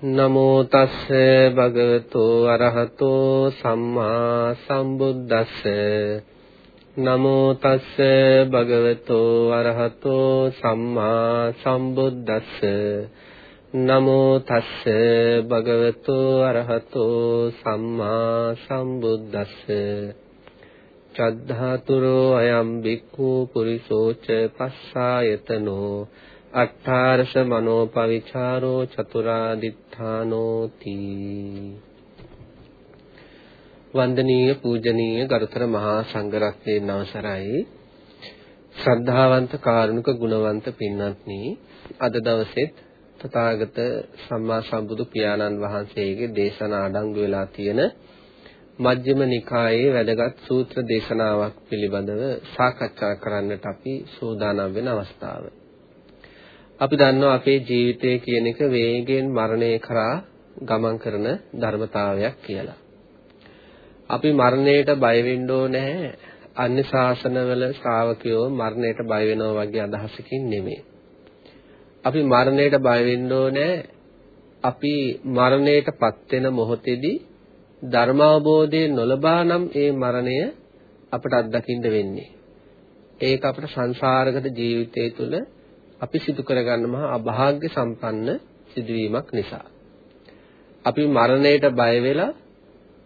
නමෝ තස්ස භගවතෝ අරහතෝ සම්මා සම්බුද්දස්ස. නමෝ තස්ස භගවතෝ අරහතෝ සම්මා සම්බුද්දස්ස. නමෝ තස්ස භගවතෝ අරහතෝ සම්මා සම්බුද්දස්ස. චද්ධාතුරෝ අයම් බික්ඛු පුරිසෝච පස්සායතනෝ අට්ඨාරස මනෝපවිචාරෝ චතුරාදිත්තානෝති වන්දනීය පූජනීය ගරුතර මහා සංඝරත්නයේ අවසරයි ශ්‍රද්ධාවන්ත කාරුණික ගුණවන්ත පින්වත්නි අද දවසෙත් තථාගත සම්මා සම්බුදු පියාණන් වහන්සේගේ දේශනා අඩංගු වෙලා තියෙන මජ්ක්‍ධිම නිකායේ වැදගත් සූත්‍ර දේශනාවක් පිළිබඳව සාකච්ඡා කරන්නට අපි සූදානම් වෙන අවස්ථාව. අපි දන්නවා අපේ ජීවිතය කියන එක වේගයෙන් මරණය කරා ගමන් කරන ධර්මතාවයක් කියලා. අපි මරණයට බය වෙන්න ඕනේ අන්‍ය ශාසනවල ශ්‍රාවකයෝ මරණයට බය වෙනවා වගේ අදහසකින් නෙමෙයි. අපි මරණයට බය වෙන්න ඕනේ අපි මරණයටපත් වෙන මොහොතේදී ධර්මාවබෝධය නොලබා නම් ඒ මරණය අපට අත්දකින්න වෙන්නේ. ඒක අපේ සංසාරගත ජීවිතය තුළ අපි සිදු කරගන්න මහා අභාග්‍ය සම්පන්න සිදුවීමක් නිසා. අපි මරණයට බය වෙලා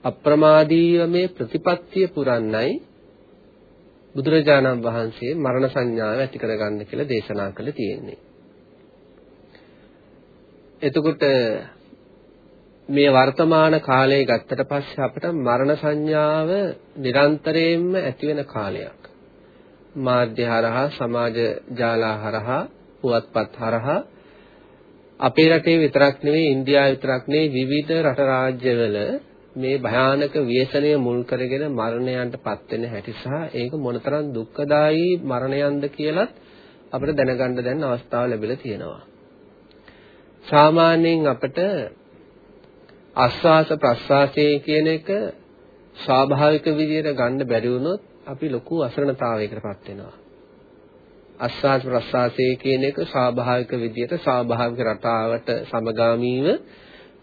අප්‍රමාදීව මේ ප්‍රතිපත්තිය පුරන්නයි බුදුරජාණන් වහන්සේ මරණ සංඥාව ඇති කරගන්න කියලා දේශනා කළ තියෙන්නේ. එතකොට මේ වර්තමාන කාලයේ ගත්තට පස්සේ අපිට මරණ සංඥාව නිරන්තරයෙන්ම ඇති වෙන කාලයක්. මාධ්‍ය හරහා සමාජ ජාලා හරහා පුවත්පත් හරහා අපේ රටේ විතරක් නෙවෙයි ඉන්දියාවේ විතරක් නෙවෙයි විවිධ රට රාජ්‍යවල මේ භයානක ව්‍යසනය මුල් කරගෙන මරණයන්ටපත් වෙන හැටි සහ ඒක මොනතරම් දුක්ඛදායී මරණයන්ද කියලත් අපිට දැනගන්න දැන් අවස්ථාව ලැබිලා තියෙනවා. සාමාන්‍යයෙන් අපිට ආස්වාස ප්‍රස්වාසයේ කියන එක ස්වාභාවික විදියට ගන්න බැරි වුණොත් අපි ලොකු අසරණතාවයකටපත් වෙනවා. අස්වාස් ප්‍රස්වාසයේ කියන එක ස්වාභාවික විදියට ස්වාභාවික රටාවට සමගාමීව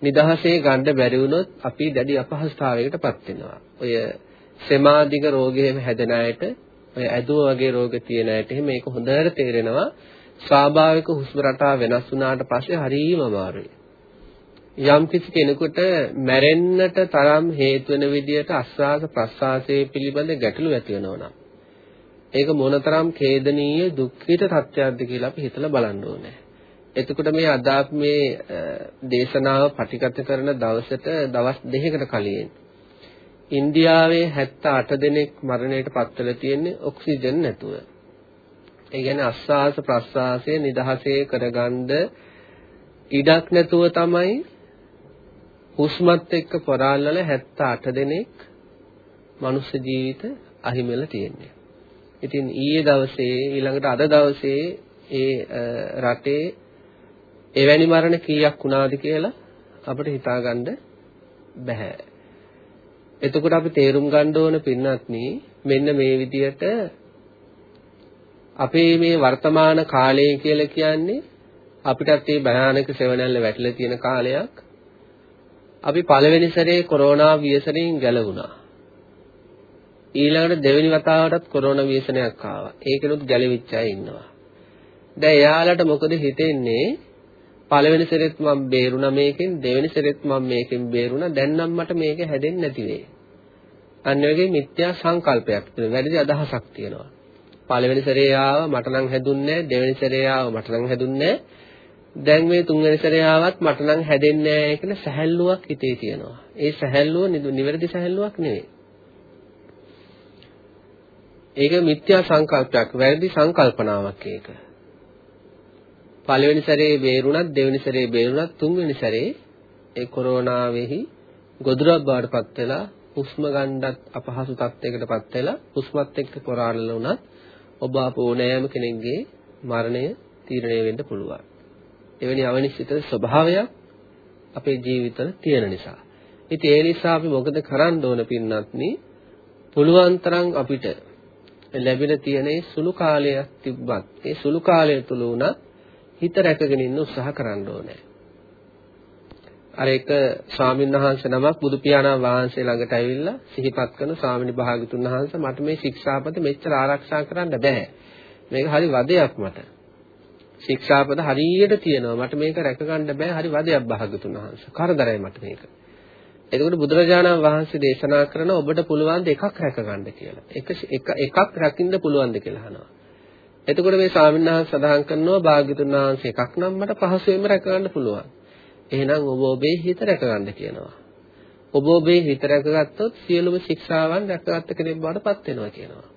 නිදහසේ ගන්න බැරි වුණොත් අපි දැඩි අපහසුතාවයකටපත් වෙනවා. ඔය සෙමාදිග රෝගයෙන් හැදෙන අයට ඔය ඇදුව වගේ රෝග තියෙන අයට එහෙම මේක හොඳට තේරෙනවා. ස්වාභාවික හුස්ම රටාව වෙනස් වුණාට පස්සේ හරියම අමාරුයි. යම් කිසි කෙනෙකුට මැරෙන්නට තරම් හේතු වෙන විදියට අස්වාස ප්‍රස්වාසයේ පිළිබඳ ගැටලු ඇති වෙනවා නම් ඒක මොනතරම් ඛේදනීය දුක්ඛිත තත්ත්වයක්ද කියලා අපි හිතලා බලන්න ඕනේ. එතකොට මේ අද මේ දේශනාව පටිගත කරන දවසට දවස් දෙකකට කලින් ඉන්දියාවේ 78 දෙනෙක් මරණයට පත් වෙලා තියෙන්නේ ඔක්සිජන් නැතුව. ඒ කියන්නේ අස්වාස ප්‍රස්වාසය නිදහසේ කරගන්න ඉඩක් නැතුව තමයි හුස්මත් එක්ක පොරාලල 78 දෙනෙක් මනුස්ස ජීවිත අහිමිලා තියෙන්නේ. ඉතින් ඊයේ දවසේ ඊළඟට අද දවසේ ඒ රටේ එවැනි මරණ කීයක් වුණාද කියලා අපිට හිතාගන්න බෑ. එතකොට අපි තේරුම් ගන්න ඕන පින්නත්නි මෙන්න මේ විදියට අපේ මේ වර්තමාන කාලය කියලා කියන්නේ අපිටත් මේ භයානක සෙවණැල්ල වැටිලා තියෙන කාලයක්. අපි පළවෙනි සැරේ කොරෝනා ව්‍යසනයෙන් ගැලවුණා. ඊළඟට දෙවෙනි වතාවටත් කොරෝනා ව්‍යසනයක් ආවා. ඒකනොත් ගැලවිච්ච අය ඉන්නවා. දැන් එයාලට මොකද හිතෙන්නේ? පළවෙනි සැරේත් මම බේරුණා මේකෙන් දෙවෙනි සැරේත් මම මේකෙන් බේරුණා දැන් නම් මට මේක හැදෙන්නේ නැති වෙයි. අන්න වගේ මිත්‍යා සංකල්පයක් තියෙනවා. වැඩි අදහසක් තියෙනවා. පළවෙනි සැරේ ආව මට නම් හැදුන්නේ නැහැ. දෙවෙනි සැරේ ආව මට නම් හැදුන්නේ නැහැ. දැන් මේ තුන්වෙනි සැරේ ආවත් මට නම් හැදෙන්නේ නැහැ කියන සැහැල්ලුවක් හිතේ තියෙනවා. ඒ සැහැල්ලුව නිවැරදි සැහැල්ලුවක් නෙවෙයි. ඒක මිත්‍යා සංකල්පයක්, වැරදි සංකල්පනාවක් ඒක. පළවෙනි සැරේ බේරුණත් දෙවෙනි සැරේ බේරුණත් තුන්වෙනි සැරේ ඒ කොරෝනාවෙහි ගොදුරක් බවට පත් වෙලා හුස්ම ගන්නත් අපහසු තත්යකටපත් වෙලා හුස්මත් එක්ක පොරාලල වුණත් ඔබ අප ඕනෑම කෙනෙක්ගේ මරණය තීරණය වෙන්න පුළුවන්. එවැනි අවනිශ්චිත ස්වභාවයක් අපේ ජීවිතවල තියෙන නිසා. ඉතින් ඒ නිසා අපි මොකද කරන්න ඕන පින්නත්නි? පුළුවන් තරම් අපිට ලැබිලා තියෙන සුළු කාලයක් තිබ්බත් ඒ සුළු කාලය තුල උනත් හිත රැකගෙන ඉන්න උත්සාහ කරන්න ඕනේ. අර එක ස්වාමීන් වහන්සේ නමක් බුදු පියාණන් වහන්සේ ළඟට ඇවිල්ලා සිහිපත් කරන ස්වාමීන් භාගතුන් වහන්සේ මට මේ ශික්ෂාපද මෙච්චර ආරක්ෂා කරන්න බෑ. මේක හරි වදයක් මට. ශික්ෂාපද හරියට තියෙනවා. මට මේක රැකගන්න බෑ. හරි වදයක් භාගතුන් වහන්සේ. කරදරයි මට මේක. එතකොට බුදුරජාණන් වහන්සේ දේශනා කරන ඔබට පුළුවන් ද එකක් රැකගන්න කියලා. එක එකක් රැකින්න පුළුවන්ද කියලා අහනවා. එතකොට මේ ස්වාමීන් වහන්සේ සඳහන් කරනවා භාග්‍යතුන් වහන්සේ එකක් නම් මට පහසුවෙන්ම රැකගන්න පුළුවන්. එහෙනම් ඔබ ඔබේ හිත රැකගන්න කියනවා. ඔබ ඔබේ හිත රැකගත්තොත් සියලුම ශික්ෂාවන් රැකගත්ත කෙනෙක් බවට පත් වෙනවා කියනවා.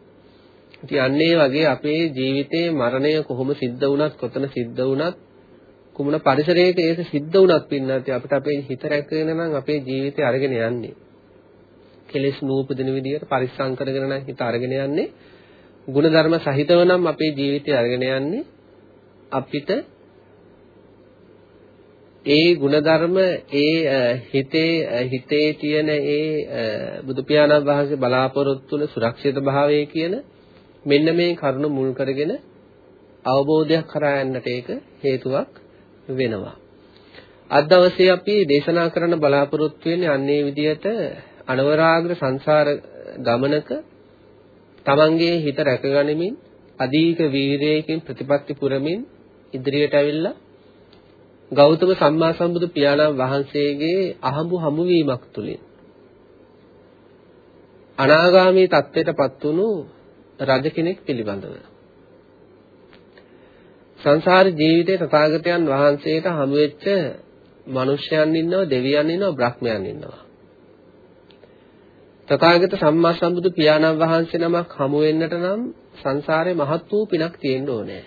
ඉතින් අන්නේ වගේ අපේ ජීවිතයේ මරණය කොහොම සිද්ධ වුණත් කොතන සිද්ධ වුණත් කුමන පරිසරයක ඒක සිද්ධ වුණත් පින්නත් අපිට අපේ හිත රැකගෙන නම් අපේ ජීවිතය අරගෙන යන්නේ. කෙලෙස් නූපදින විදිහට පරිස්සම් කරගෙන නම් හිත අරගෙන යන්නේ. ಗುಣධර්ම සහිතව නම් අපේ ජීවිතය අරගෙන යන්නේ. අපිට ඒ ಗುಣධර්ම ඒ හිතේ හිතේ තියෙන ඒ බුදු පියාණන් වහන්සේ බලාපොරොත්තු වන සුරක්ෂිත භාවය කියන මෙන්න මේ කරුණ මුල් කරගෙන අවබෝධයක් කරා යන්නට ඒක හේතුවක් වෙනවා. අද දවසේ අපි දේශනා කරන්න බලාපොරොත්තු වෙන්නේ අන්නේ විදිහට අනවරාග්‍ර සංසාර ගමනක තමන්ගේ හිත රැකගනිමින් අධික වීරයකින් ප්‍රතිපත්ති පුරමින් ඉදිරියට ඇවිල්ලා ගෞතම සම්මා සම්බුදු පියාණන් වහන්සේගේ අහඹු හමුවීමක් තුලින් අනාගාමී තත්ත්වයටපත් වුණු රජ කෙනෙක් පිළිබඳව සංසාර ජීවිතේ තථාගතයන් වහන්සේට හමු වෙච්ච මිනිසයන් ඉන්නවා දෙවියන් ඉන්නවා බ්‍රහ්මයන් ඉන්නවා තථාගත සම්මා සම්බුදු පියාණන් වහන්සේ නමක් හමු වෙන්නට නම් සංසාරේ මහත් වූ පිනක් තියෙන්න ඕනේ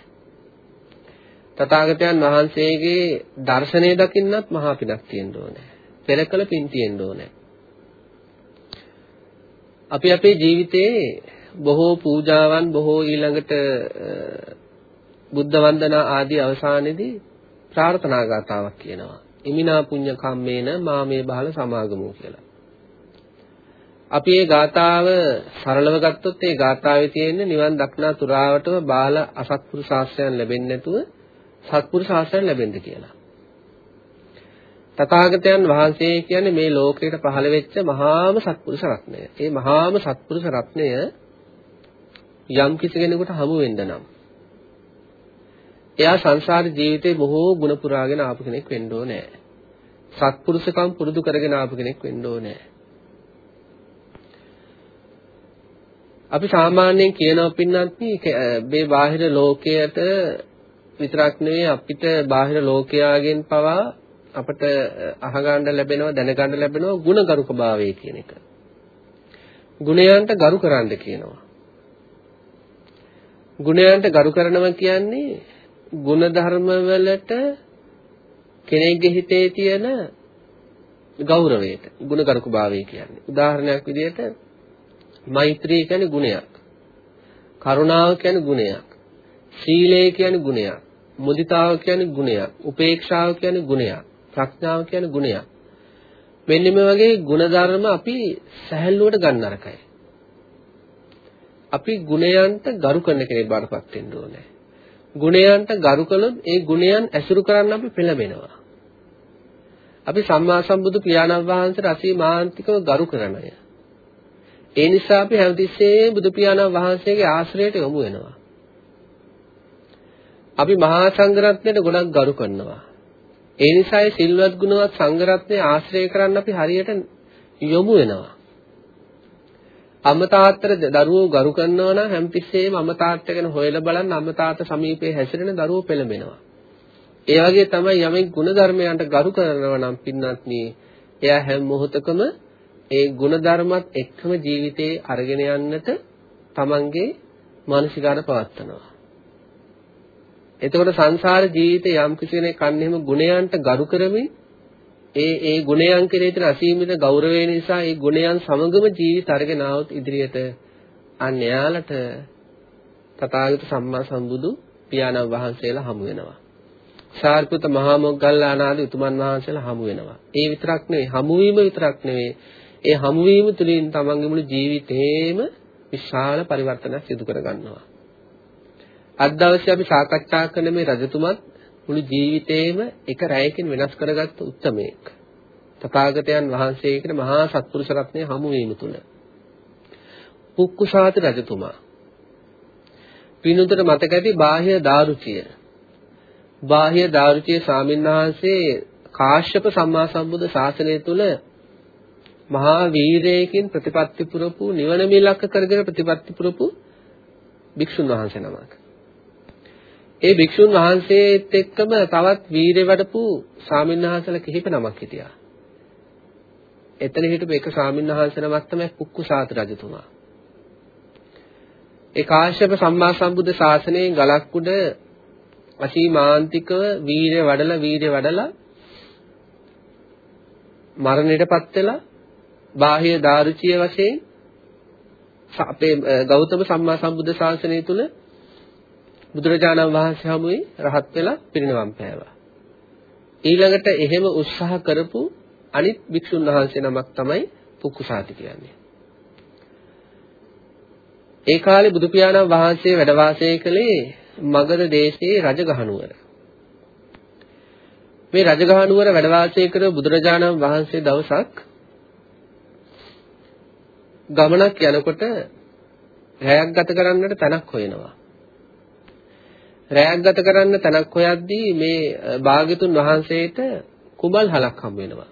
තථාගතයන් වහන්සේගේ දර්ශනය දකින්නත් මහා පිනක් තියෙන්න ඕනේ. පෙරකල පින් තියෙන්න ඕනේ. අපි අපේ ජීවිතයේ බොහෝ පූජාවන් බොහෝ ඊළඟට බුද්ධ වන්දනා ආදී අවසානයේදී ප්‍රාර්ථනා ගාතාවක් කියනවා. ඉමිනා පුඤ්ඤ කම්මේන මාමේ බහල සමාගමු කියලා. අපි මේ ගාතාව සරලව ගත්තොත් මේ ගාතාවේ තියෙන නිවන් දක්නා තුරාවටම බාල අසත්පුරු ශාස්ත්‍රයන් ලැබෙන්නේ නැතුව සත්පුරුෂ ආශ්‍රය ලැබෙන්න කියලා. තථාගතයන් වහන්සේ කියන්නේ මේ ලෝකයට පහළ වෙච්ච මහාම සත්පුරුෂ රත්නය. ඒ මහාම සත්පුරුෂ රත්නය යම් කිසි කෙනෙකුට හමු වෙන්න නම් එයා සංසාර ජීවිතේ බොහෝ ගුණ පුරාගෙන ආපු කෙනෙක් වෙන්න ඕනේ. සත්පුරුෂකම් පුරුදු කරගෙන ආපු කෙනෙක් වෙන්න ඕනේ. අපි සාමාන්‍යයෙන් කියනවා පින්නත් මේ බාහිර ලෝකයට විතරක් නෙවෙයි අපිට බාහිර ලෝකයාගෙන් පවා අපට අහගන්න ලැබෙනවා දැනගන්න ලැබෙනවා ಗುಣගරුකභාවය කියන එක. ගුණයන්ට ගරු කරන්න කියනවා. ගුණයන්ට ගරු කරනවා කියන්නේ ಗುಣධර්ම වලට කෙනෙක්ගේ හිතේ තියෙන ගෞරවයට ගුණකරුක භාවය කියන්නේ. උදාහරණයක් විදිහට මෛත්‍රී කියන්නේ ගුණයක්. කරුණාව කියන්නේ ගුණයක්. සීලය කියන්නේ ගුණයක්. මුදිතාව කියන්නේ ගුණයක්. උපේක්ෂාව කියන්නේ ගුණයක්. ප්‍රඥාව කියන්නේ ගුණයක්. මෙන්න මේ වගේ ගුණධර්ම අපි සැහැල්ලුවට ගන්න අරකයි. අපි ගුණයන්ට ගරු කරන කෙනෙක් බාටපත් වෙන්න ඕනේ. ගුණයන්ට ගරු කළොත් ඒ ගුණයන් ඇසුරු කරන්න අපි පෙළඹෙනවා. අපි සම්මා සම්බුදු පියාණන් වහන්සේට අසීමාන්තිකව ගරු කරන අය. ඒ නිසා අපි හැමතිස්සෙම බුදු පියාණන් වහන්සේගේ ආශ්‍රයයට යොමු වෙනවා. අපි මහා සංඝරත්නයට ගොඩක් ගරු කරනවා. ඒ නිසායි සිල්වත් ගුණවත් සංඝරත්නය ආශ්‍රය කරන්න අපි හරියට යොමු වෙනවා. අම්මා තාත්තට දරුවෝ ගරු කරනවා නම් හැමතිස්සෙම අම්මා තාත්තා ගැන හොයලා බලන්න අම්මා තාත්තා සමීපයේ හැසිරෙන දරුවෝ පෙළඹෙනවා. ඒ වගේ තමයි යමෙක් ගුණධර්මයන්ට ගරු කරනවා නම් පින්වත්නි එයා හැම මොහොතකම ඒ ගුණධර්මත් එක්කම ජීවිතේ අරගෙන යන්නට තමන්ගේ මානසිකාර පවත්නවා. එතකොට සංසාර ජීවිතේ යම් කිසි කෙනෙක් අන්න එහෙම ගුණයන්ට ගරු කරමින් ඒ ඒ ගුණයන් කෙරෙහි තියෙන අසීමිත ගෞරවය නිසා ඒ ගුණයන් සමගම ජීවිත අරගෙන આવොත් ඉදිරියට අන්න එයාලට තථාගත සම්මා සම්බුදු පියාණන් වහන්සේලා හමු වෙනවා. සාරිපුත මහා මොග්ගල්ලාන ආදී උතුමන් වහන්සේලා හමු වෙනවා. ඒ විතරක් නෙවෙයි හමු වීම විතරක් නෙවෙයි ඒ හමු වීම තුළින් තමන්ගේ මුළු ජීවිතේම විශාල පරිවර්තනයක් සිදු කර ගන්නවා. අද දවසේ අපි සාකච්ඡා කරන මේ රජතුමත් මුළු ජීවිතේම එක රැයකින් වෙනස් කරගත්ත උත්මයෙක්. තථාගතයන් වහන්සේ කියන මහා සත්පුරුෂ රත්නයේ හමු වීම තුළ. පුක්කුසාති රජතුමා. පිනුතට මතක ඇති බාහ්‍ය දාරුචිය. බාහ්‍ය දාරුචිය ස්වාමින්වහන්සේ කාශ්‍යප සම්මා සම්බුද්ධ ශාසනය තුල මහා වීරයකින් ප්‍රතිපත්ති පුරපු නිවන මිලක්ක කරගෙන ප්‍රතිපත්ති පුරපු භික්ෂුන් වහන්සේ නමක්. ඒ භික්ෂුන් වහන්සේත් එක්කම තවත් වීරය වඩපු ස්වාමින්වහන්සේලා කිහිප නමක් හිටියා. එතන හිටපු එක ස්වාමින්වහන්සේ නමක් තමයි කුක්කුසාත රජතුමා. ඒ කාශ්‍යප සම්මා සම්බුද්ධ ශාසනයේ ගලක් උඩ අසීමාන්තිකව වීරය වඩලා වීරය වඩලා මරණයටපත් වෙලා බාහ්‍ය දාරුචිය වශයෙන් අපේ ගෞතම සම්මා සම්බුද්ධ ශාසනය තුල බුදුරජාණන් වහන්සේ හමුවේ රහත් වෙලා පිරිනවම් පෑවා. ඊළඟට එහෙම උත්සාහ කරපු අනිත් භික්ෂුන් වහන්සේ නමක් තමයි පුක්කුසාති කියන්නේ. ඒ කාලේ බුදු පියාණන් වහන්සේ වැඩ වාසය කළේ මගධ දේශයේ රජගහනුවර. මේ රජගහනුවර වැඩ වාසය කරන බුදුරජාණන් වහන්සේ දවසක් ගමනක් යනකොට රැයක් ගත කරන්නට තැනක් හොයනවා. රැයක් ගත කරන්න තැනක් හොයද්දී මේ භාග්‍යතුන් වහන්සේට කුඹල් හලක් හම් වෙනවා.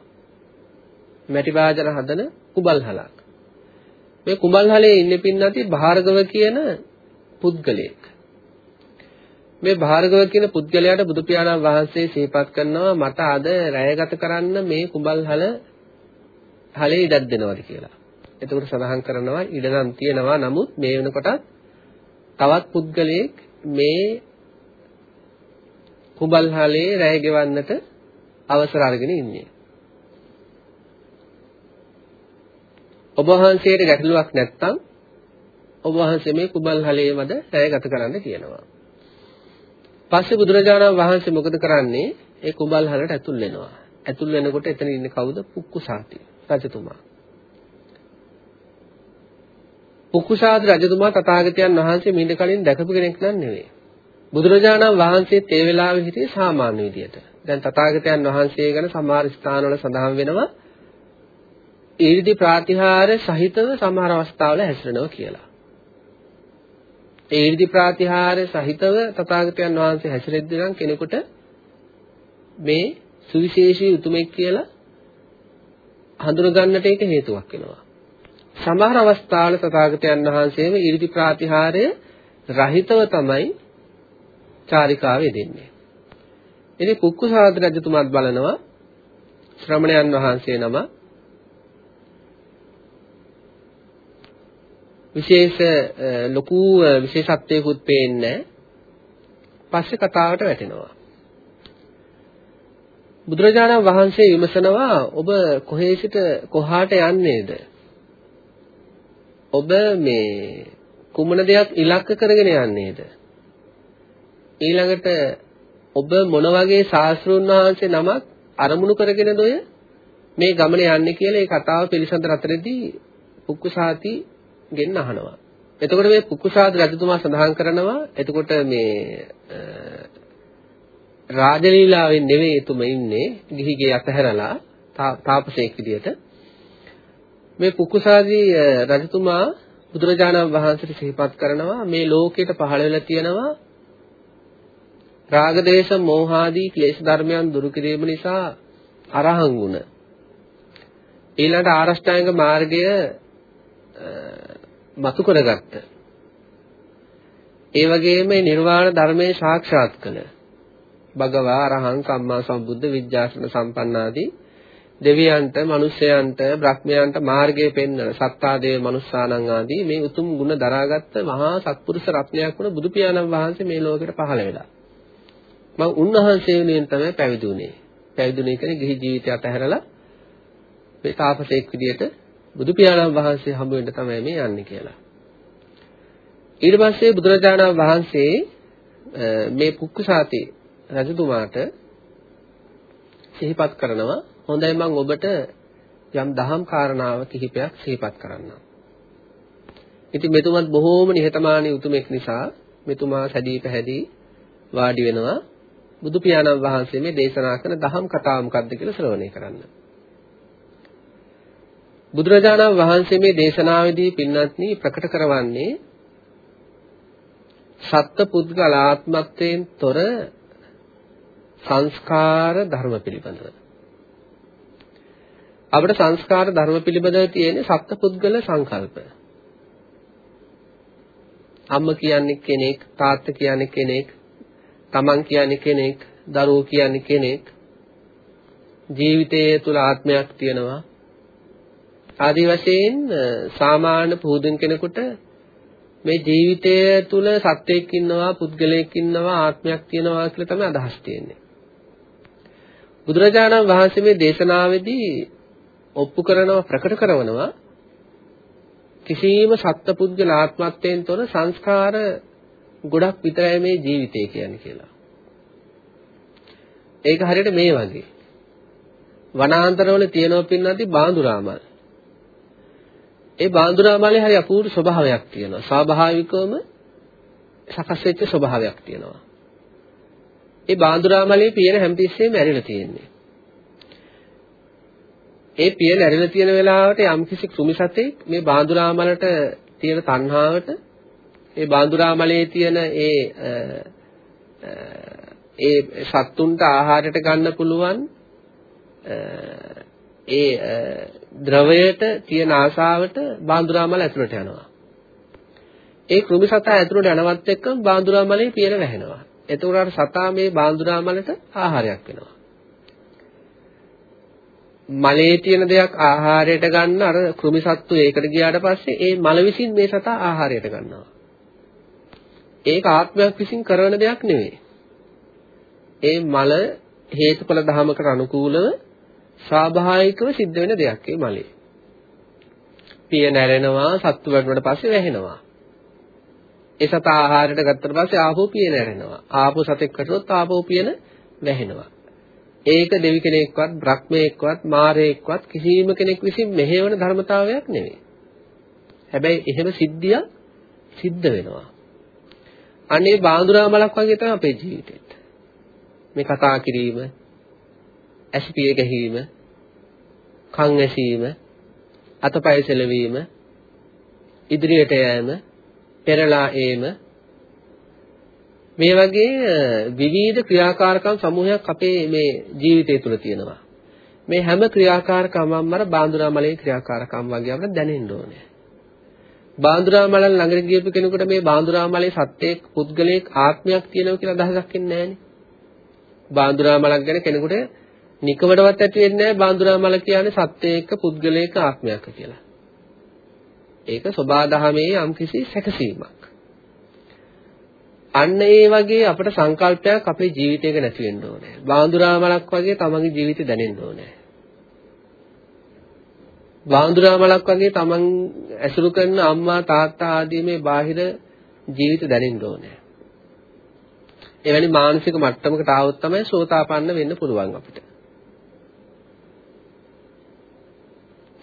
මැටි වාදන හදන කුඹල් හලක්. මේ කුඹල්හලේ ඉන්නේ පින්නති භාර්ගව කියන පුද්ගලයෙක්. මේ භාර්ගව කියන පුද්ගලයාට බුදු පියාණන් වහන්සේ සිහිපත් කරනවා මට අද රැයගත කරන්න මේ කුඹල්හල හලේ ඉඩක් දෙනවද කියලා. එතකොට සඳහන් කරනවා ඉඩ නම් තියෙනවා නමුත් මේ වෙනකොට තවත් පුද්ගලයෙක් මේ කුඹල්හලේ රැය ගෙවන්නට අවසර අරගෙන ඉන්නේ. ඔබ වහන්සේට ගැටලුවක් නැත්නම් ඔබ වහන්සේ මේ කුඹල්හලේ මැද රැය ගත කරන්න කියනවා. පස්සේ බුදුරජාණන් වහන්සේ මොකද කරන්නේ? ඒ කුඹල්හලට ඇතුල් වෙනවා. ඇතුල් වෙනකොට එතන ඉන්නේ කවුද? පුක්කුසාති රජතුමා. පුක්කුසාති රජතුමා තථාගතයන් වහන්සේ මීට කලින් දැකපු කෙනෙක් නන් නෙවෙයි. බුදුරජාණන් වහන්සේත් ඒ වෙලාවේ හිටියේ සාමාන්‍ය විදියට. දැන් තථාගතයන් වහන්සේ ගැන සමහර ස්ථානවල සඳහන් වෙනවා ඊර්දි ප්‍රාතිහාර සහිතව සමහර අවස්ථාවල හැසිරෙනවා කියලා. ඒ ඊර්දි ප්‍රාතිහාර සහිතව තථාගතයන් වහන්සේ හැසිරෙද්දී නම් කෙනෙකුට මේ සුවිශේෂී උතුමෙක් කියලා හඳුනගන්නට ඒක හේතුවක් වෙනවා. සමහර අවස්ථාවල තථාගතයන් වහන්සේම ඊර්දි ප්‍රාතිහාරය රහිතව තමයි චාරිකාවේ දෙන්නේ. ඉතින් කුක්කුසාද රජතුමාත් බලනවා ශ්‍රමණයන් වහන්සේ නම විශේෂ ලොකු විශේෂත්වයකුත් පේන්නේ පස්සේ කතාවට වැටෙනවා. බුදුරජාණන් වහන්සේ විමසනවා ඔබ කොහේ සිට කොහාට යන්නේද? ඔබ මේ කුමන දෙයක් ඉලක්ක කරගෙන යන්නේද? ඊළඟට ඔබ මොන වගේ ශාස්ත්‍රුන් වහන්සේ නමක් අරමුණු කරගෙනද ඔය මේ ගමන යන්නේ කියලා ඒ කතාව පිළිසඳර අතරදී පුක්කුසාති ගෙන්න අහනවා. එතකොට මේ පුකුසාද රජතුමා සඳහන් කරනවා එතකොට මේ රාජලීලාවෙන් නෙවෙයි එතුම ඉන්නේ ගිහිගේ අතහැරලා තාපසයෙක් විදියට මේ පුකුසාදී රජතුමා බුදුරජාණන් වහන්සේට සිහිපත් කරනවා මේ ලෝකයට පහළ වෙලා තියෙනවා රාග දේශ මොහාදී ක්ලේශ ධර්මයන් දුරු කිරීම නිසා අරහං ගුණ ඊළඟ ආරෂ්ඨාංග මාර්ගය මතු කරගත්ත. ඒ වගේම මේ නිර්වාණ ධර්මයේ සාක්ෂාත් කළ භගවා අරහං සම්මා සම්බුද්ධ විද්‍යාසන සම්පන්නාදී දෙවියන්ට, මිනිසයන්ට, බ්‍රහ්මයන්ට මාර්ගය පෙන්වන සත්තාදේව මනුස්සානං ආදී මේ උතුම් ගුණ දරාගත්ත මහා සත්පුරුෂ රත්නයක් වුණ බුදු පියාණන් වහන්සේ මේ ලෝකෙට පහළ වෙලා. මම උන්වහන්සේ වෙනුවෙන් තමයි පැවිදි වුණේ. පැවිදුනේ කියන්නේ ගිහි ජීවිතය අතහැරලා මේ තාපසයෙක් විදියට බුදු පියාණන් වහන්සේ හම්බ වෙන්න තමයි මේ යන්නේ කියලා. ඊට පස්සේ බුදුරජාණන් වහන්සේ මේ පුක්කුසාති රජතුමාට සිහිපත් කරනවා හොඳයි මම ඔබට යම් දහම් කාරණාව කිහිපයක් සිහිපත් කරන්නම්. ඉතින් මෙතුමත් බොහෝම නිහතමානී උතුමෙක් නිසා මෙතුමා සැදී පැහැදී වාඩි වෙනවා බුදු පියාණන් වහන්සේ මේ දේශනා කරන දහම් කතාව මොකක්ද කියලා ශ්‍රවණය කරන්න. බුදුරජාණන් වහන්සේ මේ දේශනාවේදී පින්වත්නි ප්‍රකට කරවන්නේ සත්ත්ව පුද්ගලාත්මත්වයෙන් තොර සංස්කාර ධර්ම පිළිබඳව. අපිට සංස්කාර ධර්ම පිළිබඳව තියෙන සත්ත්ව පුද්ගල සංකල්ප. අම්ම කියන්නේ කෙනෙක්, තාත්තා කියන්නේ කෙනෙක්, තමන් කියන්නේ කෙනෙක්, දරුවෝ කියන්නේ කෙනෙක්. ජීවිතයේ තුල ආත්මයක් තියෙනවා. ආදි වශයෙන් සාමාන්‍ය පුදුන් කෙනෙකුට මේ ජීවිතය තුල සත්වයක් ඉන්නවා, පුද්ගලයෙක් ඉන්නවා, ආත්මයක් තියෙනවා කියලා තමයි අදහස් තියෙන්නේ. බුදුරජාණන් වහන්සේ මේ දේශනාවේදී ඔප්පු කරනවා ප්‍රකට කරනවා කිසියම් සත්පුද්ගල ආත්මත්වයෙන් තොර සංස්කාර ගොඩක් විතරයි මේ ජීවිතය කියන්නේ කියලා. ඒක හරියට මේ වගේ. වනාන්තරවල තියෙනවා පින්නදී බාඳුරාමල්. ඒ බාඳුරාමලේ හරි අපූර්ව ස්වභාවයක් තියෙනවා. ස්වාභාවිකවම සකස් වෙච්ච ස්වභාවයක් තියෙනවා. ඒ බාඳුරාමලේ පියන හැමතිස්සෙම ඇරිලා තියෙන්නේ. ඒ පිය නැරිලා තියෙන වෙලාවට යම්කිසි කෘමි සතෙක් මේ බාඳුරාමලට තියෙන තණ්හාවට ඒ බාඳුරාමලේ තියෙන ඒ ඒ සත්තුන්ට ආහාරයට ගන්න පුළුවන් ඒ ද්‍රවයට තියෙන ආශාවට බාඳුරාමල ඇතුළට යනවා. ඒ කෘමි සතා ඇතුළට යනවත් එක්කම බාඳුරාමලේ පියන වැහෙනවා. එතකොට සතා මේ බාඳුරාමලට ආහාරයක් වෙනවා. මලේ තියෙන දෙයක් ආහාරයට ගන්න අර කෘමිසත්තු ඒකට ගියාට පස්සේ ඒ මල විසින් මේ සතා ආහාරයට ගන්නවා. ඒක ආත්මයක් විසින් කරන දෙයක් නෙවෙයි. ඒ මල හේතුඵල ධමයකට අනුකූලව ස්වාභාවිකව සිද්ධ වෙන දෙයක් ඒ මලේ. පිය නැරෙනවා සත්තු වැටුණාට පස්සේ වැහෙනවා. ඒ සතා ආහාරයට ගත්තට පස්සේ ආපහු පිය නැරෙනවා. ආපහු සතෙක් කටුවොත් ආපහු පියන වැහෙනවා. ඒක දෙවි කෙනෙක්වත් බ්‍රහ්මයෙක්වත් මාරයෙක්වත් කිසිම කෙනෙක් විසින් මෙහෙවන ධර්මතාවයක් නෙවෙයි. හැබැයි එහෙම සිද්ධියක් සිද්ධ වෙනවා. අනේ බාඳුරා මලක් වගේ තමයි අපේ ජීවිතෙත්. මේ කතා කිරීම, ඇසිපිය ගැහිීම, කන් ඇසීම, අතපය සෙලවීම, ඉදිරියට යෑම, පෙරලා ඒම මේ වගේ විවිධ ක්‍රියාකාරකම් සමූහයක් අපේ මේ ජීවිතය තුළ තියෙනවා. මේ හැම ක්‍රියාකාරකමක්ම අර බාඳුරා මලේ ක්‍රියාකාරකම් වගේ අපිට දැනෙන්න ඕනේ. බාඳුරා මලන් ළඟට ගියපු කෙනෙකුට මේ බාඳුරා මලේ සත්‍යයක් පුද්ගලයෙක් ආත්මයක් තියෙනවා කියලා අදහසක් එන්නේ නැහනේ. බාඳුරා මලක් ගැන කෙනෙකුට නිකමඩවත් ඇති වෙන්නේ නැහැ බාඳුරා මල කියන්නේ සත්‍යයක පුද්ගලයක ආත්මයක් කියලා. ඒක සබාදහමේ යම්කිසි සැකසීමක්. අන්න ඒ වගේ අපිට සංකල්පයක් අපේ ජීවිතයක නැති වෙන්න ඕනේ. බාඳුරා මලක් වගේ තමන්ගේ ජීවිතය දැනෙන්න ඕනේ. බාඳුරා මලක් වගේ තමන් ඇසුරු කරන අම්මා තාත්තා ආදී මේ බාහිර ජීවිත දැනෙන්න ඕනේ. එවැනි මානසික මට්ටමකට ආවොත් තමයි සෝතාපන්න වෙන්න පුළුවන් අපිට.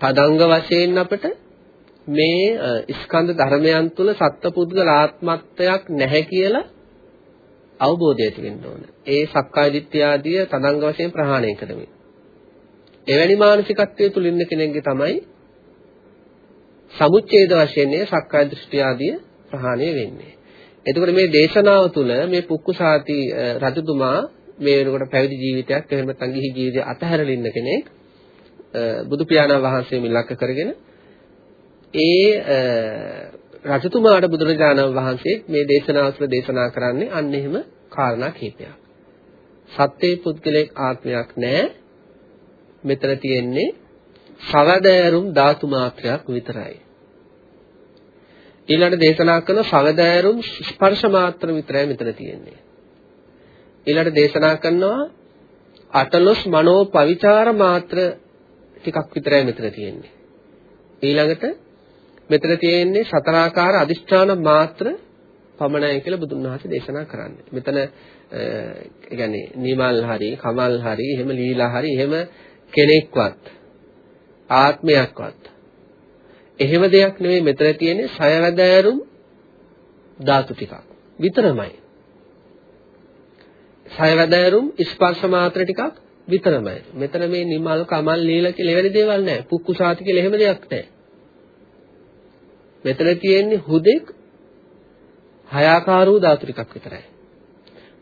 පදංග වශයෙන් අපිට මේ ස්කන්ධ ධර්මයන් තුල සත්පුද්ගල ආත්මත්වයක් නැහැ කියලා අවබෝධය ඇති වෙන්න ඕන. ඒ සක්කාය දිට්ඨිය ආදිය තදංග වශයෙන් ප්‍රහාණය කරමින්. එවැනි මානසිකත්වයේ තුල ඉන්න කෙනෙක්ගේ තමයි සමුච්ඡේද වශයෙන් මේ සක්කාය දෘෂ්ටි ආදිය ප්‍රහාණය වෙන්නේ. එතකොට මේ දේශනාව තුළ මේ පුක්කුසාති රජතුමා මේ වෙනකොට පැවිදි ජීවිතයක් එහෙම නැත්නම් ගිහි ජීවිතය අතහැරලා ඉන්න කෙනෙක් බුදු පියාණන් වහන්සේ මිලක්ක කරගෙන ඒ රජතුමාට බුදුරජාණන් වහන්සේ මේ දේශනාව තුළ දේශනා කරන්නේ අන්න එහෙම කාරණා කීපයක්. සත්‍යයේ පුද්ගලික ආත්මයක් නැහැ. මෙතන තියෙන්නේ සවදෑරුම් ධාතු මාත්‍රයක් විතරයි. ඊළඟ දේශනා කරන සවදෑරුම් ස්පර්ශ මාත්‍ර විතරයි මෙතන තියෙන්නේ. ඊළඟට දේශනා කරනවා අටලොස් මනෝ පවිචාර මාත්‍ර ටිකක් විතරයි මෙතන තියෙන්නේ. ඊළඟට මෙතන තියෙන්නේ සතරාකාර අදිෂ්ඨාන මාත්‍ර පමණයි කියලා බුදුන් වහන්සේ දේශනා කරන්නේ. මෙතන ඒ කියන්නේ නිමල් හරි කමල් හරි එහෙම ලීලා හරි එහෙම කෙනෙක්වත් ආත්මයක්වත් එහෙම දෙයක් නෙවෙයි මෙතන තියෙන්නේ සයවැදෑරුම් ධාතු ටිකක් විතරමයි. සයවැදෑරුම් ස්පර්ශ මාත්‍ර ටිකක් විතරමයි. මෙතන මේ නිමල් කමල් ලීලා කියලා එවැනි දේවල් නැහැ. පුක්කුසාති කියලා එහෙම දෙයක් නැහැ. මෙතන තියෙන්නේ හුදෙක් හයාකාර වූ ධාතු ටිකක් විතරයි.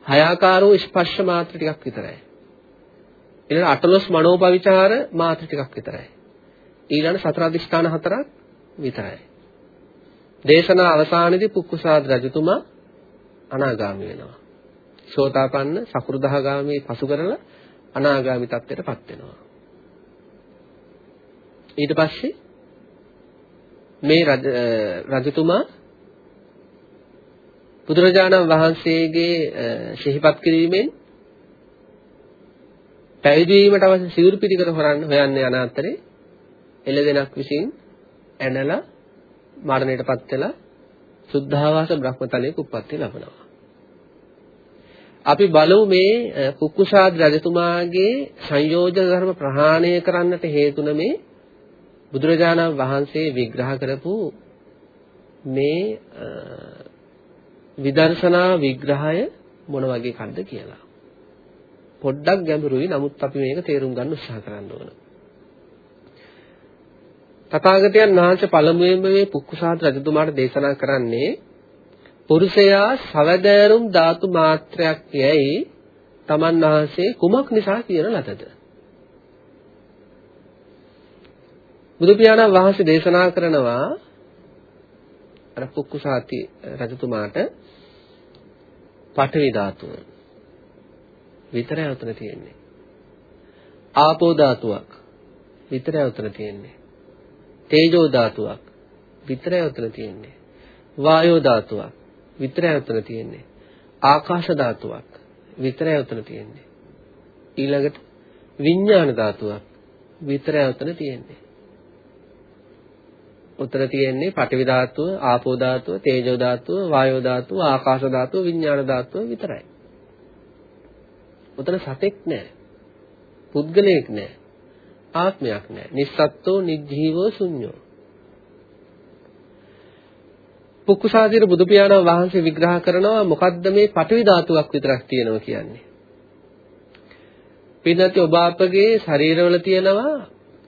හයාකාර වූ ස්පර්ශ මාත්‍ර ටිකක් විතරයි. ඊළඟ අටලොස් මනෝපවිචාර මාත්‍ර ටිකක් විතරයි. ඊළඟ සතර අධිෂ්ඨාන හතරක් විතරයි. දේශනා අවසානයේදී පුක්කුසාද රජතුමා අනාගාමී වෙනවා. සෝතාපන්න සකෘදාගාමී පසු කරලා අනාගාමී තත්ත්වයටපත් වෙනවා. ඊට පස්සේ මේ රජතුමා බුදුරජාණන් වහන්සේගේ ශිහිපත් කිරීමෙන් පැවිදි වීමට අවශ්‍ය සිවුරු පිටිකර හොරන්න හොයන්න යන අතරේ එළදෙනක් විසින් ඇනලා මරණයටපත් වෙලා සුද්ධාවාස බ්‍රහ්මතලයක උප්පත්ති ලබනවා. අපි බලමු මේ කුක්කුසාද රජතුමාගේ සංයෝජන ධර්ම ප්‍රහාණය කරන්නට හේතුන මේ බුදුරජාණන් වහන්සේ විග්‍රහ කරපු මේ විදර්ශනා විග්‍රහය මොන වගේ කද්ද කියලා. පොඩ්ඩක් ගැඹුරුයි. නමුත් අපි මේක තේරුම් ගන්න උත්සාහ කරන්න ඕන. තථාගතයන් වහන්සේ පළමුවෙන්ම මේ පුක්කුසාද රජතුමාට දේශනා කරන්නේ පුරුෂයා සවදෑරුම් ධාතු මාත්‍රයක් යයි තමන් වහන්සේ කුමක් නිසා කියන ලතද බුදු පියාණන් වහන්සේ දේශනා කරනවා අර පුක්කුසාති රජතුමාට පඨවි ධාතුව විතරයි උතන තියෙන්නේ. ආපෝ ධාතුවක් විතරයි උතන තියෙන්නේ. තේජෝ ධාතුවක් විතරයි උතන තියෙන්නේ. වායෝ ධාතුවක් විතරයි උතන තියෙන්නේ. ආකාශ ධාතුවක් විතරයි උතන තියෙන්නේ. ඊළඟට විඥාන ධාතුවක් විතරයි උතන තියෙන්නේ. උතර තියෙන්නේ පඨවි ධාතුව, ආපෝ ධාතුව, තේජෝ ධාතුව, වායෝ ධාතුව, ආකාශ ධාතුව, විඥාන ධාතුව විතරයි. උතන සතෙක් නැහැ. පුද්ගලයෙක් නැහැ. ආත්මයක් නැහැ. නිස්සත්ත්වෝ නිජීවෝ ශුන්‍යෝ. පුක්කුසාදීර බුදු පියාණන් වහන්සේ විග්‍රහ කරනවා මොකද්ද මේ පඨවි ධාතුවක් විතරක් තියෙනවා කියන්නේ. පින්නති ඔබ අපගේ ශරීරවල තියෙනවා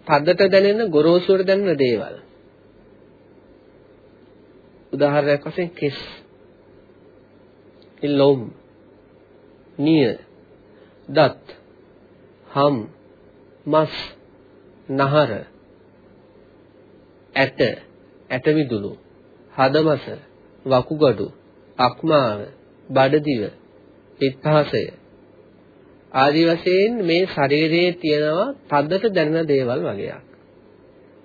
තදට දැනෙන ගොරෝසුවට දැනෙන දේවල්. උදාහරණයක් වශයෙන් කෙස් ඉලොම් නිය දත් හම් මස් නහර ඇට ඇට මිදුළු හදමස වකුගඩු අක්මාව බඩදිව පිත්තාසය ආදි වශයෙන් මේ ශරීරයේ තියෙනවා තදට දැනෙන දේවල් වගේක්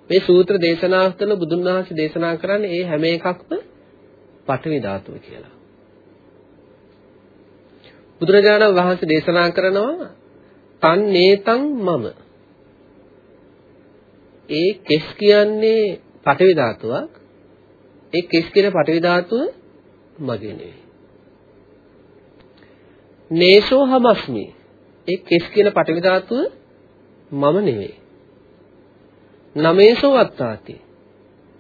මේ සූත්‍ර දේශනාවල බුදුන් වහන්සේ දේශනා කරන්නේ මේ හැම එකක්ම පඨවි ධාතුව කියලා. බුදුරජාණන් වහන්සේ දේශනා කරනවා තන් නේතං මම. ඒ කෙස් කියන්නේ පඨවි ධාතුවක්. ඒ කෙස් කියන පඨවි ධාතුව මගේ නෙවෙයි. නේසෝ හමස්මි. ඒ කෙස් කියන පඨවි ධාතුව මම නෙවෙයි. නමේසෝ අත්තාති.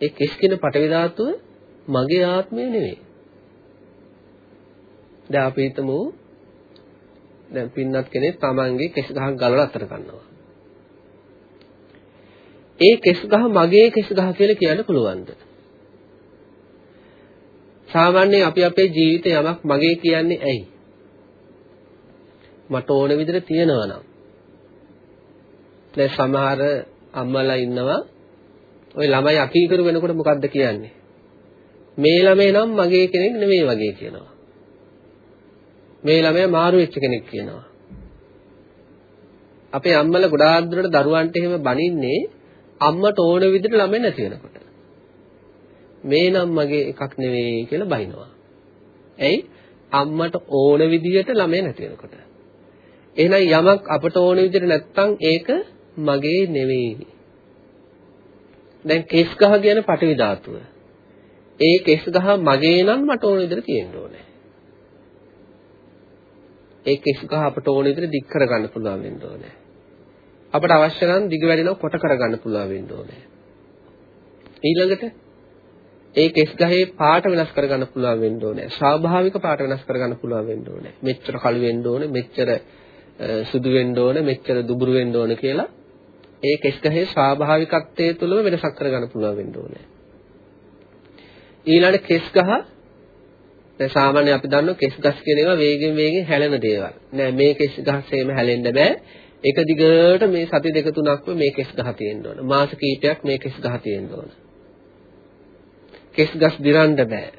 ඒ කෙස් කියන පටවි ධාතුව මගේ ආත්මය නෙවෙයි. දැන් අපි හිතමු දැන් පින්නත් කෙනෙක් තමන්ගේ කෙස් ගහක් ගලවලා අතර ගන්නවා. ඒ කෙස් ගහ මගේ කෙස් ගහ කියලා කියන්න පුළුවන්ද? සාමාන්‍යයෙන් අපි අපේ ජීවිතේ යමක් මගේ කියන්නේ ඇයි? මට ඕන විදිහට තියනවා නම්. දැන් සමහර අම්මලා ඉන්නවා ওই ළමයි අකීකරු වෙනකොට මොකද්ද කියන්නේ මේ ළමයි නම් මගේ කෙනෙක් නෙමෙයි වගේ කියනවා මේ ළමයා මාරු වෙච්ච කෙනෙක් කියනවා අපේ අම්මලා ගොඩාක් දුරට දරුවන්ට එහෙම බනින්නේ අම්මට ඕන විදිහට ළමයි නැති වෙනකොට මේ නම් මගේ එකක් නෙවෙයි කියලා බනිනවා ඇයි අම්මට ඕන විදියට ළමයා නැති වෙනකොට. එහෙනම් යමක් අපට ඕන විදියට නැත්තම් ඒක මගේ නෙවෙයි. දැන් කෙස් ගහ කියන පටවි ධාතුව. ඒ කෙස් ගහ මගේ නම් මට ඕන විදිහට තියෙන්න ඕනේ. ඒ කෙස් ගහ අපට ඕන විදිහට දික් කරගන්න පුළුවන් වෙන්න ඕනේ. අපට අවශ්‍ය නම් දිග වැඩිනව කොට කරගන්න පුළුවන් වෙන්න ඕනේ. ඊළඟට ඒ කෙස් ගහේ පාට වෙනස් කරගන්න පුළුවන් වෙන්න ඕනේ. ස්වාභාවික පාට වෙනස් කරගන්න පුළුවන් වෙන්න ඕනේ. මෙච්චර කළු වෙන්න ඕනේ, මෙච්චර සුදු වෙන්න ඕනේ, මෙච්චර දුබුරු වෙන්න ඕනේ කියලා ඒ කෙස් ගහේ ස්වාභාවිකත්වයේ තුලම වෙනසක් කරගන්න පුළුවන් වෙන්න ඕනේ. ඊළඟ කෙස් ගහ දැන් සාමාන්‍ය අපි දන්නවා කෙස් ගස් කියන ඒවා වේගෙන් වේගෙන් හැලෙන දේවල්. නෑ මේ කෙස් ගස් එහෙම හැලෙන්න බෑ. එක දිගට මේ සති දෙක තුනක්ම මේ කෙස් ගහ තියෙන්න ඕන. මාස කීපයක් මේ කෙස් ගහ තියෙන්න ඕන. කෙස් ගස් දිරන්න බෑ.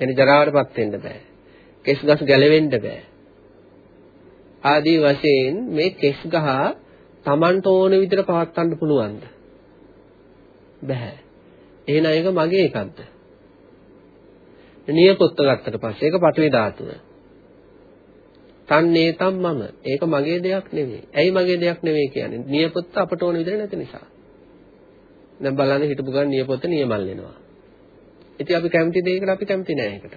එනි ජරාවටපත් වෙන්න බෑ. කෙස් ගස් ගැලවෙන්න බෑ. ආදී වශයෙන් මේ කෙස් ගහ Tamanට ඕන විදිහට පවත්වන්න පුළුවන්ද? බෑ. එහෙනම් ඒක මගේ එකක්ද? නියපොත්ත ගත්තට පස්සේ ඒක පටවි ධාතුව. තන්නේ තම් මම. ඒක මගේ දෙයක් නෙමෙයි. ඇයි මගේ දෙයක් නෙමෙයි කියන්නේ? නියපොත්ත අපට ඕන විදිහට නැති නිසා. දැන් බලන්න හිටපු ගමන් නියපොත්ත නියමල් වෙනවා. ඉතින් අපි කැමති දෙයකට අපි කැමති නෑ ඒකට.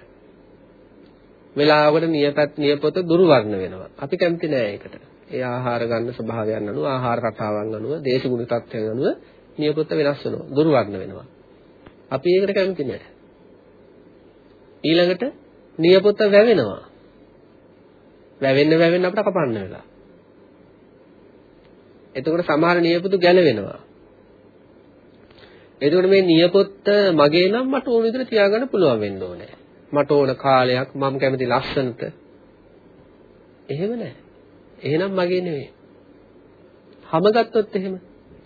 වෙලාවකට නියපත් නියපොත්ත දුර්වර්ණ වෙනවා. අපි කැමති නෑ ඒකට. ඒ ආහාර ගන්න ස්වභාවයන් අනුව ආහාර රටාවන් අනුව දේශගුණ තත්ත්වයන් අනුව නියපොත්ත වෙනස් වෙනවා. දුර්වර්ණ වෙනවා. අපි ඒකට කැමති නෑ. ඊළඟට නියපොත්ත වැවෙනවා. වැවෙන්න වැවෙන්න අපිට කපන්න වෙලා. එතකොට සමහර නියපොතු ගැලවෙනවා. එතකොට මේ නියපොත්ත මගේ නම් මට ඕන විදිහට තියාගන්න පුළුවන් වෙන්න ඕනේ. මට ඕන කාලයක් මම කැමති ලස්සනට. එහෙම නැහැ. එහෙනම් මගේ නෙවෙයි. හැම ගත්තොත් එහෙම.